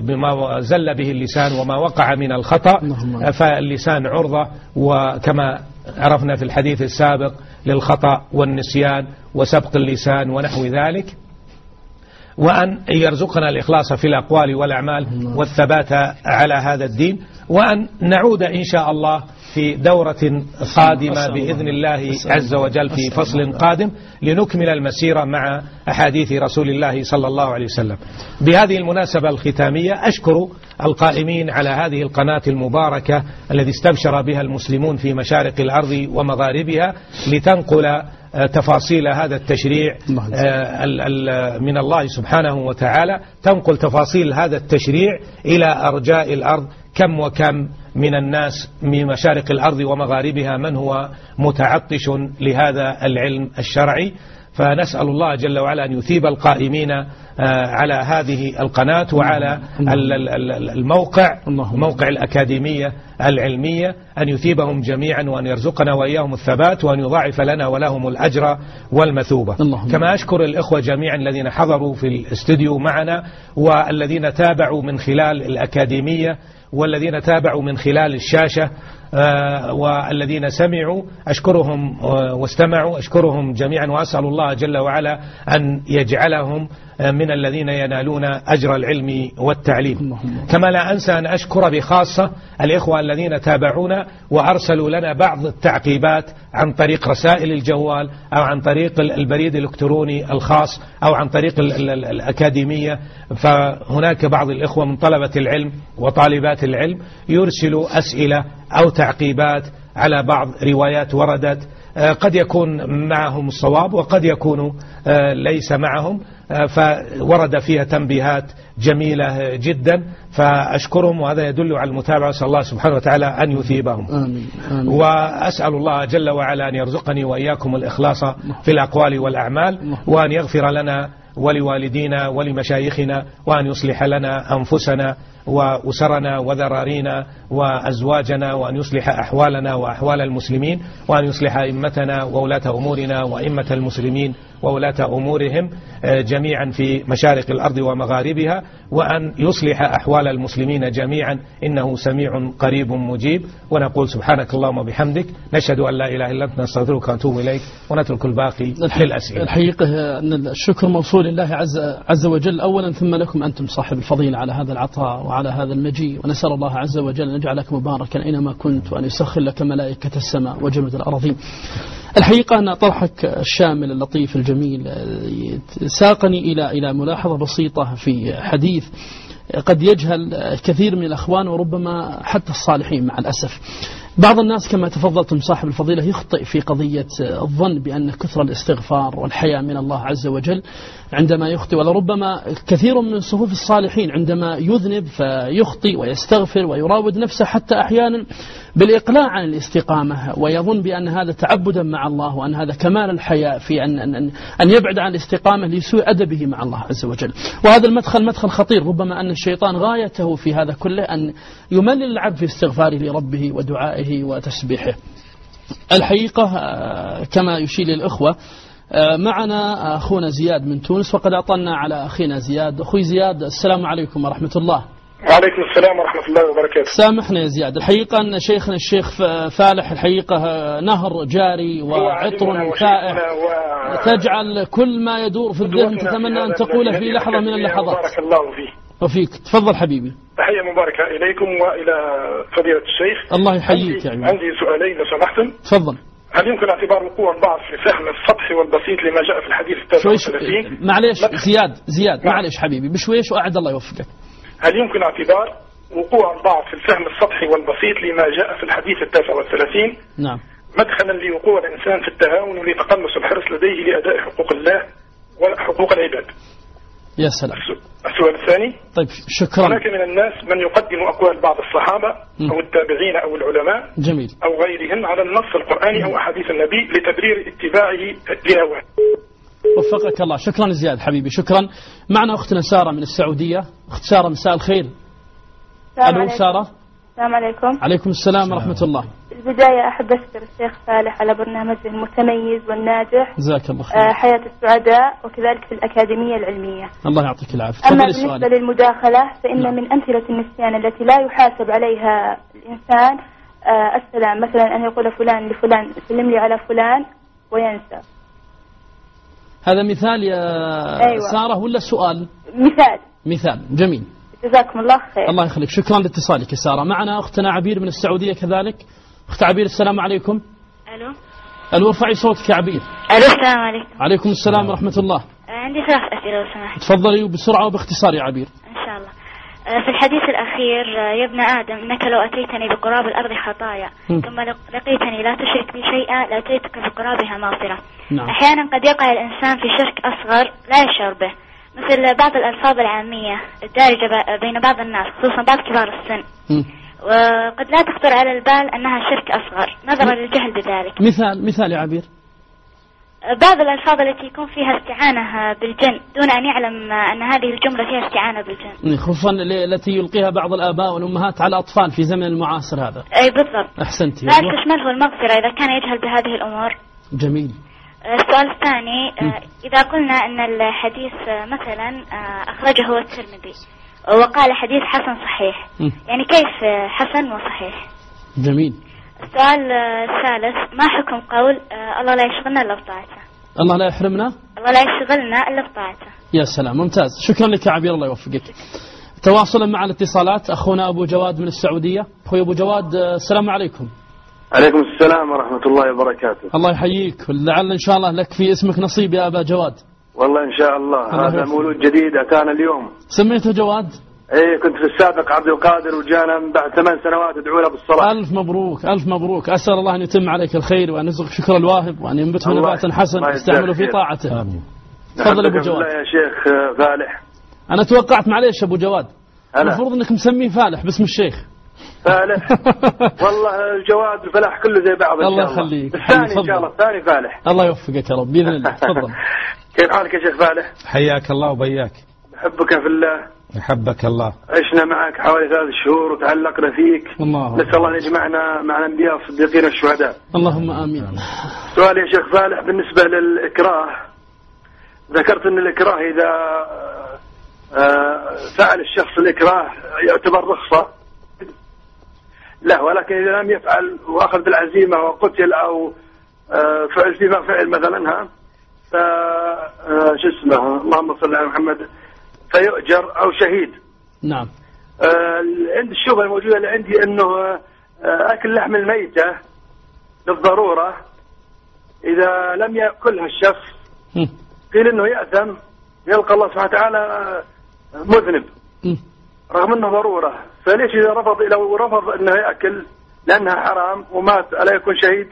بما زل به اللسان وما وقع من الخطأ. فاللسان عرضة وكما عرفنا في الحديث السابق للخطأ والنسيان وسبق اللسان ونحو ذلك. وأن يرزقنا الإخلاص في الأقوال والأعمال والثبات على هذا الدين. وأن نعود إن شاء الله في دورة قادمة بإذن الله عز وجل في فصل قادم لنكمل المسيرة مع أحاديث رسول الله صلى الله عليه وسلم. بهذه المناسبة الختامية أشكر القائمين على هذه القناة المباركة الذي استبشر بها المسلمون في مشارق الأرض ومغاربها لتنقل آه، تفاصيل هذا التشريع آه، من الله سبحانه وتعالى. تنقل تفاصيل هذا التشريع إلى أرجاء الأرض كم وكم من الناس من مشارق الأرض ومغاربها من هو متعطش لهذا العلم الشرعي. فنسأل الله جل وعلا أن يثيب القائمين على هذه القناة وعلى الموقع موقع الأكاديمية العلمية أن يثيبهم جميعا وأن يرزقنا وإياهم الثبات وأن يضاعف لنا ولهم الأجر والمثوبة. كما أشكر الإخوة جميعا الذين حضروا في الاستوديو معنا والذين تابعوا من خلال الأكاديمية والذين تابعوا من خلال الشاشة آه، والذين سمعوا. أشكرهم آه، واستمعوا. أشكرهم جميعا وأسأل الله جل وعلا أن يجعلهم آه، من الذين ينالون أجر العلم والتعليم. كما لا أنسى أن أشكر بخاصة الإخوة الذين تابعونا وأرسلوا لنا بعض التعقيبات عن طريق رسائل الجوال أو عن طريق البريد الإلكتروني الخاص أو عن طريق الأكاديمية. فهناك بعض الإخوة من طلبة العلم وطالبات العلم يرسلوا أسئلة أو تعقيبات على بعض روايات وردت قد يكون معهم الصواب وقد يكون آه، ليس معهم. آه، فورد فيها تنبيهات جميلة جدا. فأشكرهم وهذا يدل على المتابعة. أسأل الله سبحانه وتعالى أن يثيبهم. آمين. آمين. وأسأل الله جل وعلا أن يرزقني وإياكم الإخلاص في الأقوال والأعمال وأن يغفر لنا ولوالدينا ولمشايخنا وأن يصلح لنا أنفسنا. وأسرنا وذرارينا وأزواجنا وأن يصلح أحوالنا وأحوال المسلمين وأن يصلح أئمتنا وولاة أمورنا وأئمة المسلمين وولاة أمورهم آه، جميعا في مشارق الأرض ومغاربها وأن يصلح أحوال المسلمين جميعا. إنه سميع قريب مجيب. ونقول سبحانك اللهم وبحمدك نشهد أن لا إله إلا أنت نستغفرك ونتوب إليك ونترك الباقي للأسئلة. الحقيقة أن الشكر موصول لله عز, عز وجل. أولا ثم لكم أنتم صاحب الفضيلة على هذا العطاء وعلى هذا المجيء. ونسأل الله عز وجل أن يجعلك مباركا أينما كنت وأن يسخر لك ملائكة السماء وجنود الأراضين الحقيقة أن طرحك الشامل اللطيف الجميل ساقني إلى إلى ملاحظة بسيطة في حديث قد يجهل كثير من الأخوان وربما حتى الصالحين مع الأسف. بعض الناس كما تفضلتم صاحب الفضيلة يخطئ في قضية الظن بأن كثر الاستغفار والحياة من الله عز وجل عندما يخطئ ولربما كثير من صفوف الصالحين عندما يذنب فيخطئ ويستغفر ويراود نفسه حتى أحيانا بالإقلاع عن الاستقامة ويظن بأن هذا تعبدا مع الله وأن هذا كمال الحياء في أن, أن, أن يبعد عن الاستقامة لسوء أدبه مع الله عز وجل. وهذا المدخل مدخل خطير ربما أن الشيطان غايته في هذا كله أن يملل العبد في استغفاره لربه ودعائه وتسبيحه. الحقيقة آه، كما يشير الإخوة آه، معنا أخونا زياد من تونس وقد أعطنا على أخينا زياد. أخوي زياد السلام عليكم ورحمة الله. وعليكم السلام ورحمة الله وبركاته. سامحنا يا زياد. الحقيقة أن شيخنا الشيخ فالح الحقيقة آه، نهر جاري وعطر فائح. و... تجعل كل ما يدور في الذهن تتمنى أن تقوله في لحظة من اللحظات. بارك الله فيه. وفيك تفضل حبيبي. تحية مباركة إليكم وإلى فضيلة الشيخ. الله يحييك يا عندي, عمي. عندي سؤالين لو سمحتم. تفضل. هل يمكن اعتبار وقوع البعض في فهم السطحي والبسيط لما جاء في الحديث التاسع والثلاثين؟ معليش مدخل- زياد زياد نعم. معليش حبيبي بشويش وأعد الله يوفقك. هل يمكن اعتبار وقوع البعض في الفهم السطحي والبسيط لما جاء في الحديث التاسع والثلاثين؟ نعم. مدخلا لوقوع الإنسان في التهاون ولتقلص الحرص لديه لأداء حقوق الله وحقوق العباد. يا سلام. السؤال الثاني. طيب شكرا. هناك من الناس من يقدم أقوال بعض الصحابة م. أو التابعين أو العلماء جميل. أو غيرهم على النص القرآني أو أحاديث النبي لتبرير اتباعه لهواه وفقك الله. شكرا زياد حبيبي شكرا. معنا أختنا سارة من السعودية. أخت سارة مساء الخير. ألو. سارة. السلام عليكم. عليكم السلام ورحمة الله. في البداية أحب أشكر الشيخ صالح على برنامجه المتميز والناجح. جزاك الله آه، خير حياة السعداء وكذلك في الأكاديمية العلمية. الله يعطيك العافية. أما بالنسبة للمداخلة فإن نعم. من أمثلة النسيان التي لا يحاسب عليها الإنسان آه، السلام. مثلا أن يقول فلان لفلان سلم لي على فلان وينسى. هذا مثال يا أيوة. سارة ولا سؤال؟ مثال. مثال. جميل. جزاكم الله خير. الله يخليك. شكرا لاتصالك يا سارة. معنا أختنا عبير من السعودية كذلك. أخت عبير السلام عليكم. ألو. ألو ارفعي صوتك يا عبير. ألو السلام عليكم. عليكم السلام ورحمة الله. آه، عندي ثلاث أسئلة لو سمحت. تفضلي بسرعة وباختصار يا عبير. إن شاء الله. آه، في الحديث الأخير آه، يا ابن آدم إنك لو أتيتني بقراب الأرض خطايا م. ثم لق- لقيتني لا تشرك بي شيئا لأتيتك بقرابها مغفرة. نعم. أحيانا قد يقع الإنسان في شرك أصغر لا يشعر به. مثل بعض الألفاظ العامية الدارجة ب- بين بعض الناس خصوصا بعض كبار السن. م. وقد لا تخطر على البال أنها شرك أصغر. نظرا للجهل بذلك. مثال مثال يا عبير. بعض الألفاظ التي يكون فيها استعانة بالجن دون أن يعلم أن هذه الجملة فيها استعانة بالجن. خصوصا ال- التي يلقيها بعض الآباء والأمهات على الأطفال في زمن المعاصر هذا. أي بالضبط. أحسنتي أيوة. تشمله المغفرة إذا كان يجهل بهذه الأمور. جميل. السؤال الثاني آه، إذا قلنا أن الحديث آه، مثلا آه، أخرجه الترمذي وقال حديث حسن صحيح. يعني كيف حسن وصحيح؟ جميل. السؤال الثالث ما حكم قول الله لا يشغلنا إلا بطاعته؟ الله لا يحرمنا؟ الله لا يشغلنا إلا بطاعته. يا سلام ممتاز. شكرا لك يا عبير الله يوفقك. تواصلا مع الاتصالات أخونا أبو جواد من السعودية. أخوي أبو جواد السلام عليكم. عليكم السلام ورحمة الله وبركاته. الله يحييك. ولعل إن شاء الله لك في اسمك نصيب يا أبا جواد. والله إن شاء الله. الله هذا. مولود جديد أتانا اليوم. سميته جواد؟ اي كنت في السابق عبد القادر وجانا من بعد ثمان سنوات ادعو له بالصلاة. ألف مبروك ألف مبروك. أسأل الله أن يتم عليك الخير وأن يرزقك شكر الواهب وأن ينبته الله- نباتا حسنا الله يستعمل في طاعته. آمين. تفضل في الله جواد. يا شيخ آه، فالح. أنا توقعت معليش أبو جواد. المفروض أنك مسميه فالح باسم الشيخ. فالح. *laughs* والله الجواد والفلاح كله زي بعض الله يخليك. الثاني إن. شاء الله الثاني فالح. الله يوفقك يا رب بإذن الله. تفضل. *laughs* كيف حالك يا شيخ فالح؟ حياك الله وبياك. أحبك في الله. أحبك الله. عشنا معك حوالي ثلاث شهور وتعلقنا فيك. الله. نسأل الله أن يجمعنا مع الأنبياء والصديقين والشهداء. اللهم آمين. سؤال يا شيخ فالح بالنسبة للإكراه. ذكرت أن الإكراه إذا آه، فعل الشخص الإكراه يعتبر رخصة. لا ولكن إذا لم يفعل وأخذ بالعزيمة وقتل أو آه، فعل فيما فعل مثلا ها ف آه، شو اسمه اللهم صل على محمد فيؤجر أو شهيد نعم آه، عند الشبهة الموجودة اللي عندي إنه آه، أكل لحم الميتة بالضرورة إذا لم يأكلها الشخص. قيل إنه يأثم يلقى الله سبحانه وتعالى مذنب. رغم إنه ضرورة. فليش إذا رفض لو رفض إنه يأكل؟ لأنها حرام ومات ألا يكون شهيد؟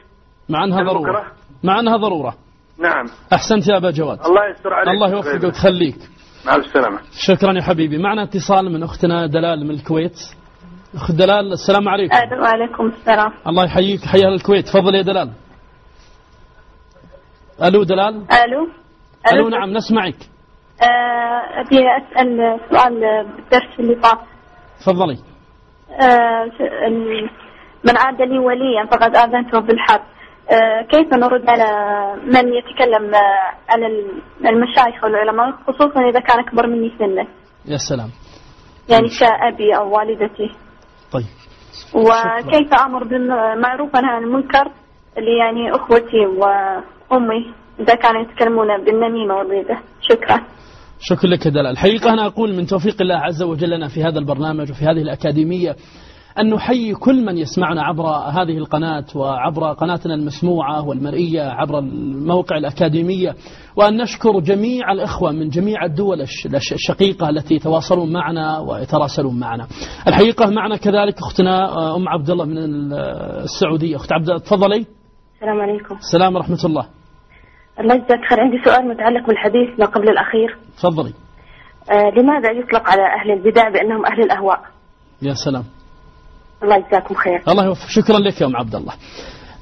مع أنها؟ ضرورة. مع أنها ضرورة. نعم. أحسنت يا أبا جواد. الله يستر عليك. الله يوفقك ويخليك. مع السلامة. شكرا يا حبيبي. معنا اتصال من أختنا دلال من الكويت. أخت دلال السلام عليكم. وعليكم السلام. الله يحييك. حيا الكويت. تفضل يا دلال. ألو دلال. ألو. ألو نعم نسمعك. آه، أبي أسأل سؤال بالدرس اللي طاف تفضلي. آه، من عاد لي وليا فقد آذنته بالحرب. آه، كيف نرد على من يتكلم على ال- المشايخ والعلماء خصوصا إذا كان أكبر مني سنا يا سلام. يعني كأبي أو والدتي. طيب. وكيف أمر بالمعروف عن المنكر؟ اللي يعني أخوتي وأمي إذا كانوا يتكلمون بالنميمة والغيبة شكرا. شكرا لك دلال. الحقيقة أنا أقول من توفيق الله عز وجل لنا في هذا البرنامج وفي هذه الأكاديمية أن نحيي كل من يسمعنا عبر هذه القناة وعبر قناتنا المسموعة والمرئية عبر الموقع الأكاديمية وأن نشكر جميع الإخوة من جميع الدول الش- الش- الشقيقة التي يتواصلون معنا ويتراسلون معنا. الحقيقة معنا كذلك أختنا أم عبد الله من ال- السعودية. أخت عبد الله تفضلي. السلام عليكم. السلام ورحمة الله. الله يجزاك خير. عندي سؤال متعلق بالحديث ما قبل الأخير. تفضلي. آه لماذا يطلق على أهل البدع بأنهم أهل الأهواء؟ يا سلام. الله يجزاكم خير. الله يوفق. شكرا لك يا أم عبد الله.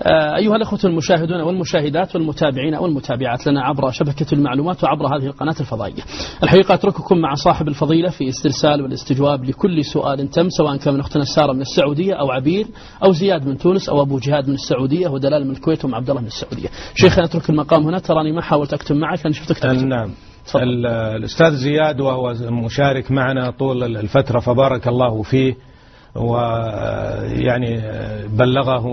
أيها الأخوة المشاهدون والمشاهدات والمتابعين والمتابعات لنا عبر شبكة المعلومات وعبر هذه القناة الفضائية. الحقيقة أترككم مع صاحب الفضيلة في استرسال والاستجواب لكل سؤال تم سواء كان من أختنا سارة من السعودية أو عبير أو زياد من تونس أو أبو جهاد من السعودية ودلال من الكويت وأم عبد الله من السعودية. شيخنا أترك المقام هنا تراني ما حاولت أكتب معك لأني شفتك تكتب نعم. الأستاذ زياد وهو مشارك معنا طول الفترة فبارك الله فيه. ويعني بلغه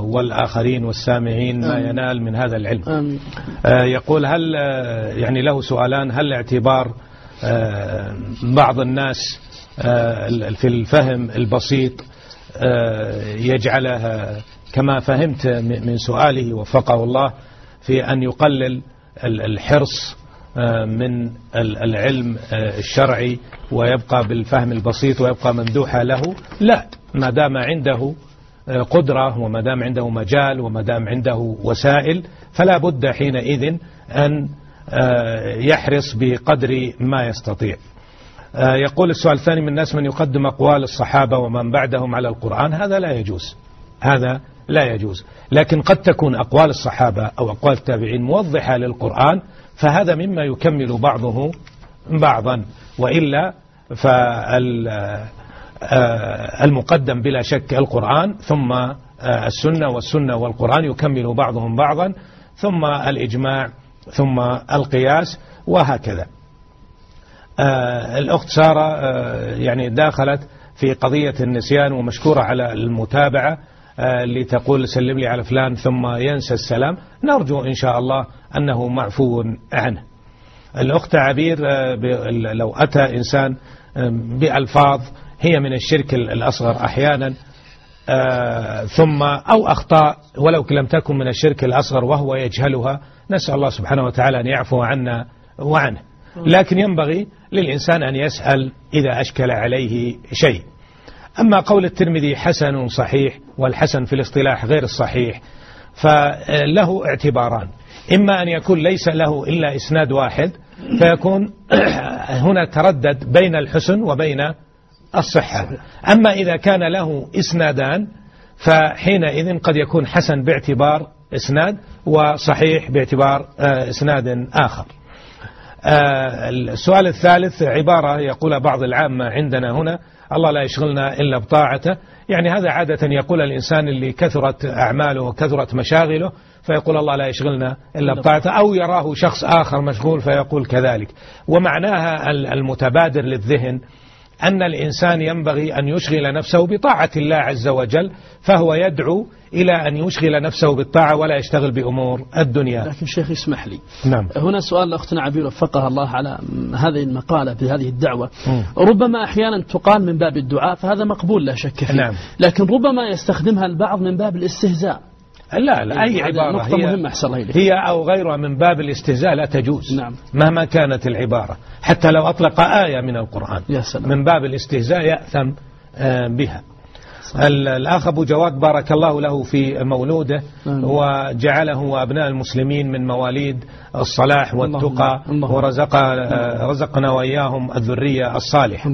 والآخرين والسامعين ما. ينال من هذا العلم آمين. آه، يقول هل آه، يعني له سؤالان هل اعتبار آه، بعض الناس في الفهم البسيط يجعلها كما فهمت من سؤاله وفقه الله في أن يقلل ال- الحرص من ال- العلم آه، الشرعي ويبقى بالفهم البسيط ويبقى ممدوحا له. لا ما دام عنده آه، قدرة وما دام عنده مجال وما دام عنده وسائل فلا بد حينئذ أن آه، يحرص بقدر ما يستطيع. آه، يقول السؤال الثاني من الناس من يقدم أقوال الصحابة ومن بعدهم على القرآن هذا لا يجوز. هذا لا يجوز. لكن قد تكون أقوال الصحابة أو أقوال التابعين موضحة للقرآن فهذا مما يكمل بعضه بعضا وإلا فالمقدم بلا شك القرآن ثم آه، السنة والسنة والقرآن يكمل بعضهم بعضا ثم الإجماع ثم القياس وهكذا. آه، الأخت سارة آه، يعني داخلت في قضية النسيان ومشكورة على المتابعة آه، اللي تقول سلم لي على فلان ثم ينسى السلام. نرجو إن شاء الله أنه معفو عنه. الأخت عبير آه، لو أتى إنسان بألفاظ هي من الشرك الأصغر أحيانا آه، ثم أو أخطاء ولو لم تكن من الشرك الأصغر وهو يجهلها نسأل الله سبحانه وتعالى أن يعفو عنا وعنه. لكن ينبغي للإنسان أن يسأل إذا أشكل عليه شيء. أما قول الترمذي حسن صحيح والحسن في الاصطلاح غير الصحيح فله اعتباران. إما أن يكون ليس له إلا إسناد واحد فيكون *clears throat* هنا تردد بين الحسن وبين الصحة. أما إذا كان له إسنادان فحينئذ قد يكون حسن باعتبار إسناد وصحيح باعتبار آه، إسناد آخر. آه، السؤال الثالث عبارة يقول بعض العامة عندنا هنا الله لا يشغلنا إلا بطاعته. يعني هذا عادة يقول الإنسان اللي كثرت أعماله وكثرت مشاغله فيقول الله لا يشغلنا إلا بطاعته أو يراه شخص آخر مشغول فيقول كذلك. ومعناها ال- المتبادر للذهن أن الإنسان ينبغي أن يشغل نفسه بطاعة الله عز وجل فهو يدعو إلى أن يشغل نفسه بالطاعة ولا يشتغل بأمور الدنيا. لكن شيخ اسمح لي. نعم. هنا سؤال لأختنا عبير وفقها الله على هذه المقالة بهذه الدعوة. مم. ربما أحيانا تقال من باب الدعاء فهذا مقبول لا شك فيه. نعم. لكن ربما يستخدمها البعض من باب الاستهزاء. لا لا أي هذه عبارة نقطة هي, مهمة أحسن الله إليك. هي أو غيرها من باب الاستهزاء لا تجوز نعم. مهما كانت العبارة حتى لو أطلق آية من القرآن يا سلام. من باب الاستهزاء يأثم آه، بها الأخ أبو جواد بارك الله له في مولوده. وجعله وأبناء المسلمين من مواليد الصلاح والتقى. ورزق آه، رزقنا وإياهم الذرية الصالحة.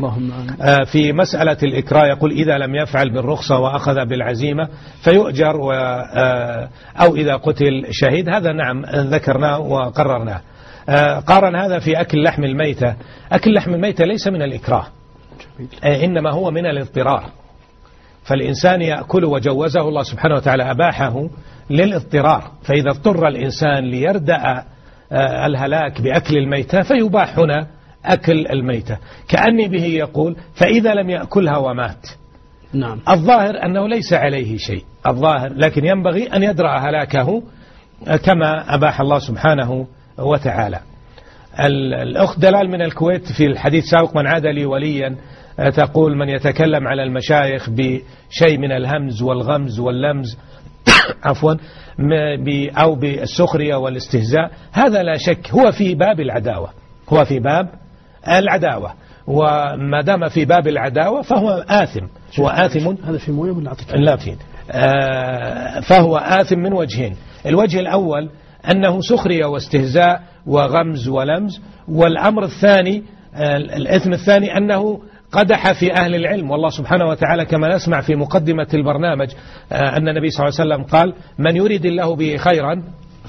آه، في مسألة الإكراه يقول إذا لم يفعل بالرخصة وأخذ بالعزيمة فيؤجر و آه، أو إذا قتل شهيد. هذا نعم ذكرناه وقررناه. قارن هذا في أكل لحم الميتة. أكل لحم الميتة ليس من الإكراه. إنما هو من الاضطرار. فالإنسان يأكل وجوزه الله سبحانه وتعالى أباحه للاضطرار. فإذا اضطر الإنسان ليردأ آه، الهلاك بأكل الميتة فيباح هنا أكل الميتة. كأني به يقول فإذا لم يأكلها ومات. نعم. الظاهر أنه ليس عليه شيء. الظاهر لكن ينبغي أن يدرأ هلاكه آه، كما أباح الله سبحانه وتعالى. ال- الأخت دلال من الكويت في الحديث سابق من عاد لي وليا تقول من يتكلم على المشايخ بشيء من الهمز والغمز واللمز *coughs* عفوا أو بالسخرية والاستهزاء هذا لا شك هو في باب العداوة هو في باب العداوة وما دام في باب العداوة فهو آثم هو آثم. هذا في مويه ولا لا فين؟ آه، فهو آثم من وجهين الوجه الأول أنه سخرية واستهزاء وغمز ولمز والأمر الثاني آه، الإثم الثاني أنه قدح في أهل العلم. والله سبحانه وتعالى كما نسمع في مقدمة البرنامج آه، أن النبي صلى الله عليه وسلم قال من يريد الله به خيرا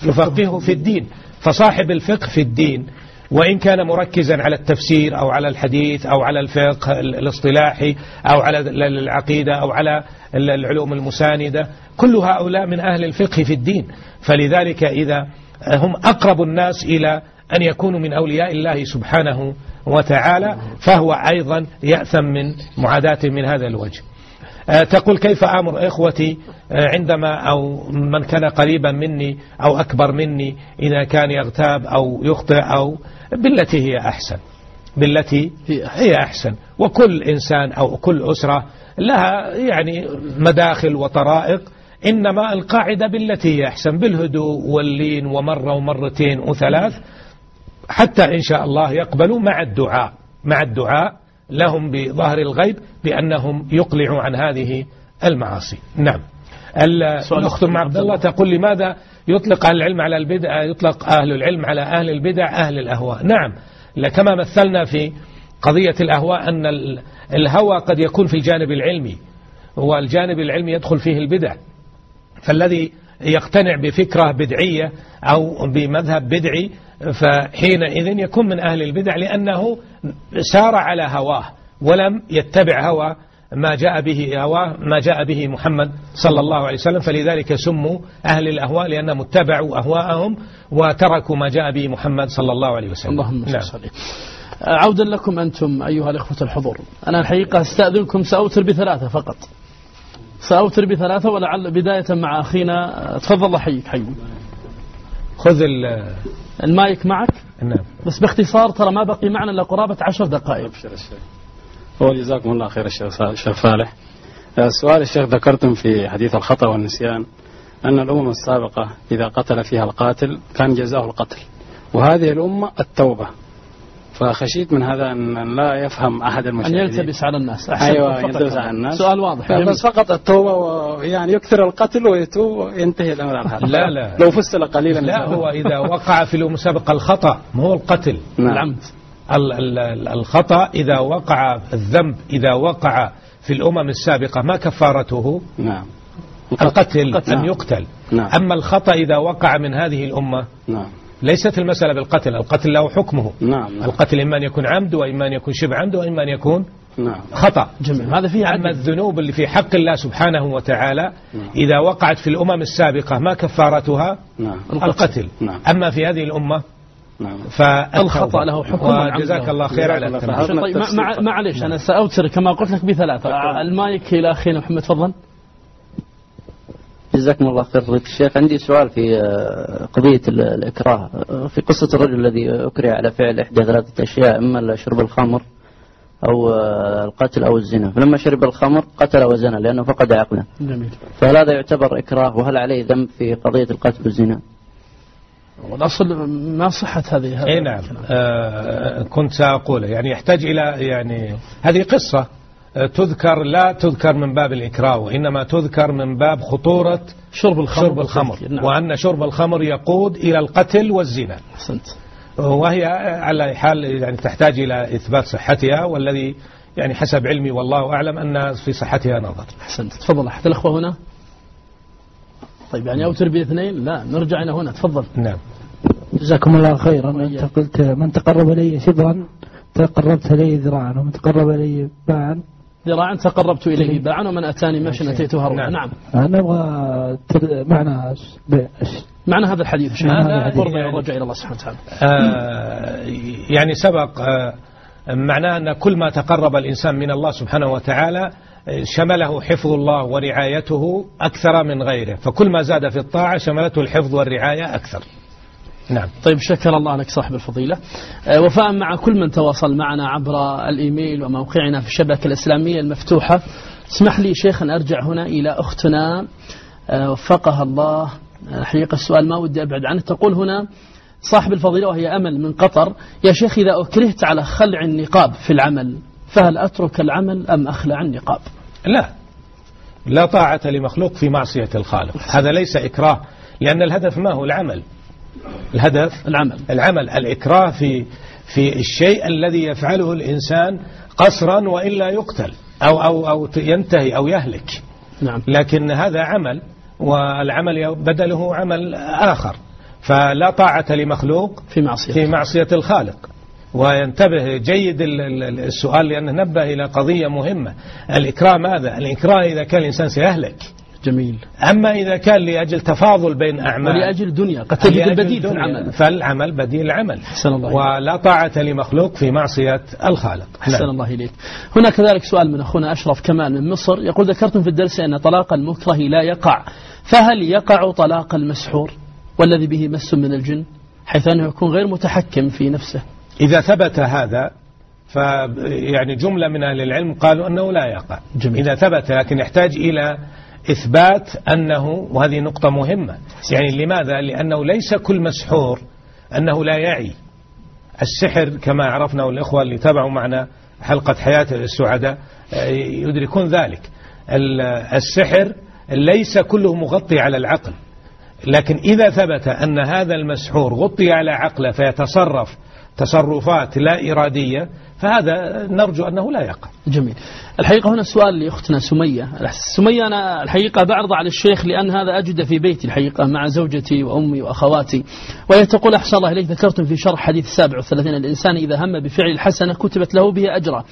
يفقهه في الدين. فصاحب الفقه في الدين وإن كان مركزا على التفسير أو على الحديث أو على الفقه ال- الاصطلاحي أو على ال- العقيدة أو على ال- العلوم المساندة كل هؤلاء من أهل الفقه في الدين. فلذلك إذا هم أقرب الناس إلى أن يكونوا من أولياء الله سبحانه وتعالى فهو أيضا يأثم من معاداة من هذا الوجه. آه، تقول كيف أمر إخوتي آه، عندما أو من كان قريبا مني أو أكبر مني إذا كان يغتاب أو يخطئ أو بالتي هي أحسن. بالتي. هي أحسن. وكل إنسان أو كل أسرة لها يعني مداخل وطرائق إنما القاعدة بالتي هي أحسن بالهدوء واللين ومرة ومرتين وثلاث. حتى إن شاء الله يقبلوا مع الدعاء. مع الدعاء لهم بظهر الغيب بأنهم يقلعوا عن هذه المعاصي. نعم. الأخت أم عبد الله. تقول لماذا يطلق أهل العلم على البدع يطلق أهل العلم على أهل البدع أهل الأهواء؟ نعم. كما مثلنا في قضية الأهواء أن ال- الهوى قد يكون في الجانب العلمي والجانب العلمي يدخل فيه البدع. فالذي يقتنع بفكرة بدعية أو بمذهب بدعي فحينئذ يكون من أهل البدع لأنه سار على هواه ولم يتبع هوى ما جاء به هواه ما جاء به محمد صلى الله عليه وسلم فلذلك سموا أهل الأهواء لأنهم اتبعوا أهواءهم وتركوا ما جاء به محمد صلى الله عليه وسلم. اللهم نعم. عودا لكم أنتم أيها الإخوة الحضور. أنا الحقيقة أستأذنكم سأوتر بثلاثة فقط. سأوتر بثلاثة ولعل بداية مع أخينا. تفضل حيك حي. خذ ال- المايك معك؟ نعم. بس باختصار ترى ما بقي معنا إلا قرابة عشر دقائق. هو جزاكم الله خير الشيخ الشيخ فالح آه، سؤال الشيخ ذكرتم في حديث الخطأ والنسيان أن الأمم السابقة إذا قتل فيها القاتل كان جزاءه القتل وهذه الأمة التوبة. فخشيت من هذا أن لا يفهم أحد أن المشاهدين يلتبس على الناس أحسن أيوة يلتبس. على الناس سؤال واضح جميل. بس فقط التوبة ويعني يكثر القتل ويتوب وينتهي الأمر على هذا لا، لا. لو فصل قليلا لا هو إذا وقع في المسابقة الخطأ ما هو القتل نعم. العمد ال- ال- ال- الخطأ إذا وقع الذنب إذا وقع في الأمم السابقة ما كفارته نعم القتل القتل. أن نعم. يقتل نعم. أما الخطأ إذا وقع من هذه الأمة نعم ليست المسألة بالقتل القتل له حكمه. نعم. نعم, القتل إما أن يكون عمد وإما أن يكون شبه عمد وإما أن يكون نعم. خطأ. جميل. هذا فيه أما الذنوب اللي في حق الله سبحانه وتعالى نعم. إذا وقعت في الأمم السابقة ما كفارتها؟ نعم. القتل. نعم. أما في هذه الأمة نعم. فالخطأ له حكم له. الله خير على جزاك خير. طيب ما- مع- معليش أنا سأوتر كما قلت لك بثلاثة المايك إلى أخينا محمد تفضل. جزاكم الله خير فضيلة الشيخ. عندي سؤال في آه، قضية ال- الإكراه. آه، في قصة الرجل الذي أكره على فعل إحدى ثلاثة أشياء إما شرب الخمر أو آه، القتل أو الزنا. فلما شرب الخمر قتل وزنى لأنه فقد عقله. جميل. فهل هذا يعتبر إكراه؟ وهل عليه ذنب في قضية القتل والزنا؟ والأصل ما صحة هذه هذا اي نعم. آه كنت سأقول يعني يحتاج إلى يعني هذه قصة. تذكر لا تذكر من باب الإكراه وإنما تذكر من باب خطورة شرب الخمر شرب الخمر نعم. وأن شرب الخمر يقود إلى القتل والزنا. أحسنت. وهي على حال يعني تحتاج إلى إثبات صحتها والذي يعني حسب علمي والله أعلم أن في صحتها نظر. أحسنت. تفضل أحد الأخوة هنا؟ طيب يعني أوتر باثنين؟ لا نرجع إلى هنا. تفضل. نعم. جزاكم الله خيرا. أنت قلت من تقرب إلي شبرا تقربت إليه ذراعا ومن تقرب إلي باعا. ذراعا تقربت إليه. باعا ومن أتاني ماشيا أتيته هروبا نعم. أنا نبغى معنى معنى هذا الحديث. هذا. قرب الرجع إلى الله سبحانه وتعالى. آه يعني سبق آه معناه أن كل ما تقرب الإنسان من الله سبحانه وتعالى آه، شمله حفظ الله ورعايته أكثر من غيره. فكل ما زاد في الطاعة شملته الحفظ والرعاية أكثر. نعم. طيب شكر الله لك صاحب الفضيلة. آه، وفاء مع كل من تواصل معنا عبر الإيميل وموقعنا في الشبكة الإسلامية المفتوحة. اسمح لي شيخ أن أرجع هنا إلى أختنا آه، وفقها الله. آه، حقيقة السؤال ما ودي أبعد عنه. تقول هنا صاحب الفضيلة وهي أمل من قطر يا شيخ إذا أكرهت على خلع النقاب في العمل فهل أترك العمل أم أخلع النقاب؟ لا. لا طاعة لمخلوق في معصية الخالق. هذا ليس إكراه لأن الهدف ما هو العمل. الهدف؟ العمل. العمل الإكراه في في الشيء الذي يفعله الإنسان قصرا وإلا يقتل أو أو أو ينتهي أو يهلك. نعم. لكن هذا عمل والعمل بدله عمل آخر. فلا طاعة لمخلوق في معصية. في معصية الخالق. وينتبه جيد ال- ال- السؤال لأنه نبه إلى قضية مهمة. الإكراه ماذا؟ الإكراه إذا كان الإنسان سيهلك. جميل. أما إذا كان لأجل تفاضل بين أعمال ولأجل دنيا قد تجد البديل في العمل. فالعمل بديل العمل. أحسن الله. ولا طاعة لمخلوق في معصية الخالق. أحسن الله إليك. هنا كذلك سؤال من أخونا أشرف كمال من مصر. يقول ذكرتم في الدرس أن طلاق المكره لا يقع. فهل يقع طلاق المسحور والذي به مس من الجن حيث أنه يكون غير متحكم في نفسه؟ إذا ثبت هذا ف يعني جملة من أهل العلم قالوا أنه لا يقع. جميل. إذا ثبت لكن يحتاج إلى إثبات أنه وهذه نقطة مهمة يعني لماذا؟ لأنه ليس كل مسحور أنه لا يعي السحر كما عرفنا الإخوة اللي تابعوا معنا حلقة حياة السعداء آه، يدركون ذلك ال- السحر ليس كله مغطي على العقل لكن إذا ثبت أن هذا المسحور غطي على عقله فيتصرف تصرفات لا إرادية فهذا نرجو أنه لا يقع. جميل. الحقيقة هنا سؤال لأختنا سمية. سمية أنا الحقيقة بعرض على الشيخ لأن هذا أجد في بيتي الحقيقة مع زوجتي وأمي وأخواتي. وهي تقول أحسن الله إليك ذكرتم في شرح حديث 37 الإنسان إذا هم بفعل الحسنة كتبت له به أجرا.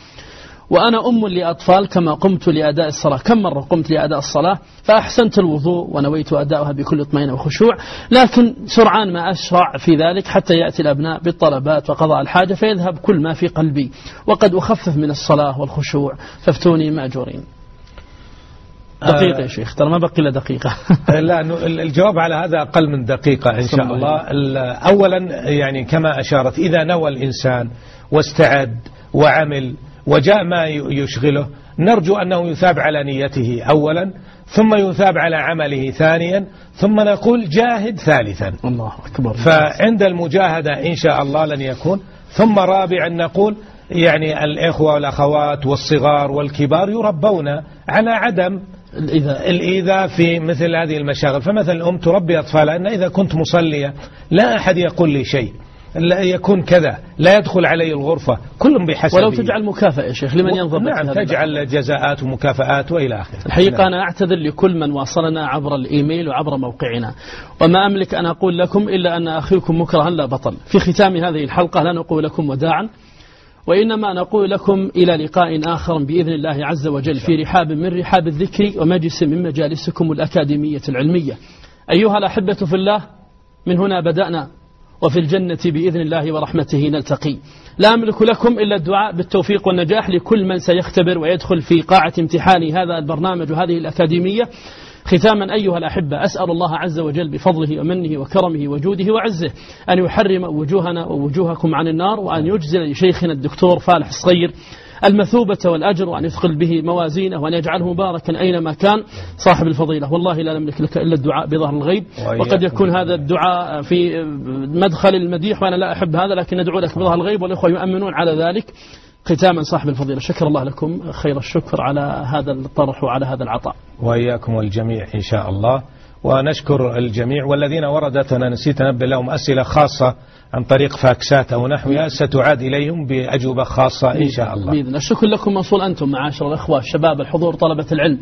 وأنا أم لأطفال كما قمت لأداء الصلاة. كم مرة قمت لأداء الصلاة؟ فأحسنت الوضوء ونويت أداؤها بكل اطمئنان وخشوع. لكن سرعان ما أشرع في ذلك حتى يأتي الأبناء بالطلبات وقضاء الحاجة فيذهب كل ما في قلبي. وقد أخفف من الصلاة والخشوع. فافتوني مأجورين دقيقة يا شيخ ترى ما بقي إلا دقيقة. *laughs* لا الجواب على هذا أقل من دقيقة إن شاء الله ال- أولا يعني كما أشارت إذا نوى الإنسان واستعد وعمل وجاء ما يشغله. نرجو أنه يثاب على نيته أولا ثم يثاب على عمله ثانيا ثم نقول جاهد ثالثا. الله أكبر. فعند المجاهدة إن شاء الله لن يكون. ثم رابعا نقول يعني الإخوة والأخوات والصغار والكبار يربون على عدم الإيذاء. الإيذاء في مثل هذه المشاغل. فمثلا الأم تربي أطفالها أن إذا كنت مصلية لا أحد يقول لي شيء. لا يكون كذا. لا يدخل علي الغرفة. كل بحسب ولو تجعل مكافأة يا شيخ لمن ينظر نعم تجعل جزاءات ومكافآت وإلى آخره. الحقيقة نعم. أنا أعتذر لكل من واصلنا عبر الإيميل وعبر موقعنا. وما أملك أن أقول لكم إلا أن أخيكم مكرها لا بطل. في ختام هذه الحلقة لا نقول لكم وداعا وإنما نقول لكم إلى لقاء آخر بإذن الله عز وجل في رحاب من رحاب الذكر ومجلس من مجالسكم الأكاديمية العلمية. أيها الأحبة في الله من هنا بدأنا. وفي الجنة بإذن الله ورحمته نلتقي. لا أملك لكم إلا الدعاء بالتوفيق والنجاح لكل من سيختبر ويدخل في قاعة امتحان هذا البرنامج وهذه الأكاديمية. ختاما أيها الأحبة أسأل الله عز وجل بفضله ومنه وكرمه وجوده وعزه أن يحرم وجوهنا ووجوهكم عن النار وأن يجزل لشيخنا الدكتور فالح الصغير المثوبة والأجر وأن يثقل به موازينه وأن يجعله مباركا أينما كان صاحب الفضيلة. والله لا نملك لك إلا الدعاء بظهر الغيب. وقد يكون هذا الدعاء في مدخل المديح وأنا لا أحب هذا لكن ندعو لك بظهر الغيب. والإخوة يؤمنون على ذلك. ختاما صاحب الفضيلة. شكر الله لكم. خير الشكر على هذا الطرح وعلى هذا العطاء. وإياكم الجميع إن شاء الله. ونشكر الجميع والذين وردت أنا نسيت أنبه لهم أسئلة خاصة. عن طريق فاكسات أو نحوها ستعاد إليهم بأجوبة خاصة إن شاء الله. بإذن الشكر لكم موصول أنتم معاشر الأخوة الشباب الحضور طلبة العلم.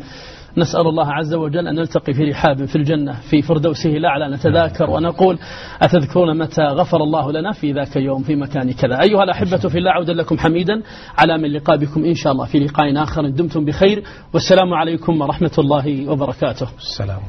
نسأل الله عز وجل أن نلتقي في رحاب في الجنة في فردوسه الأعلى نتذاكر ونقول أتذكرون متى غفر الله لنا في ذاك اليوم في مكان كذا. أيها الأحبة في الله عودا لكم حميدا على من لقاء بكم إن شاء الله في لقاء آخر. دمتم بخير والسلام عليكم ورحمة الله وبركاته. السلام.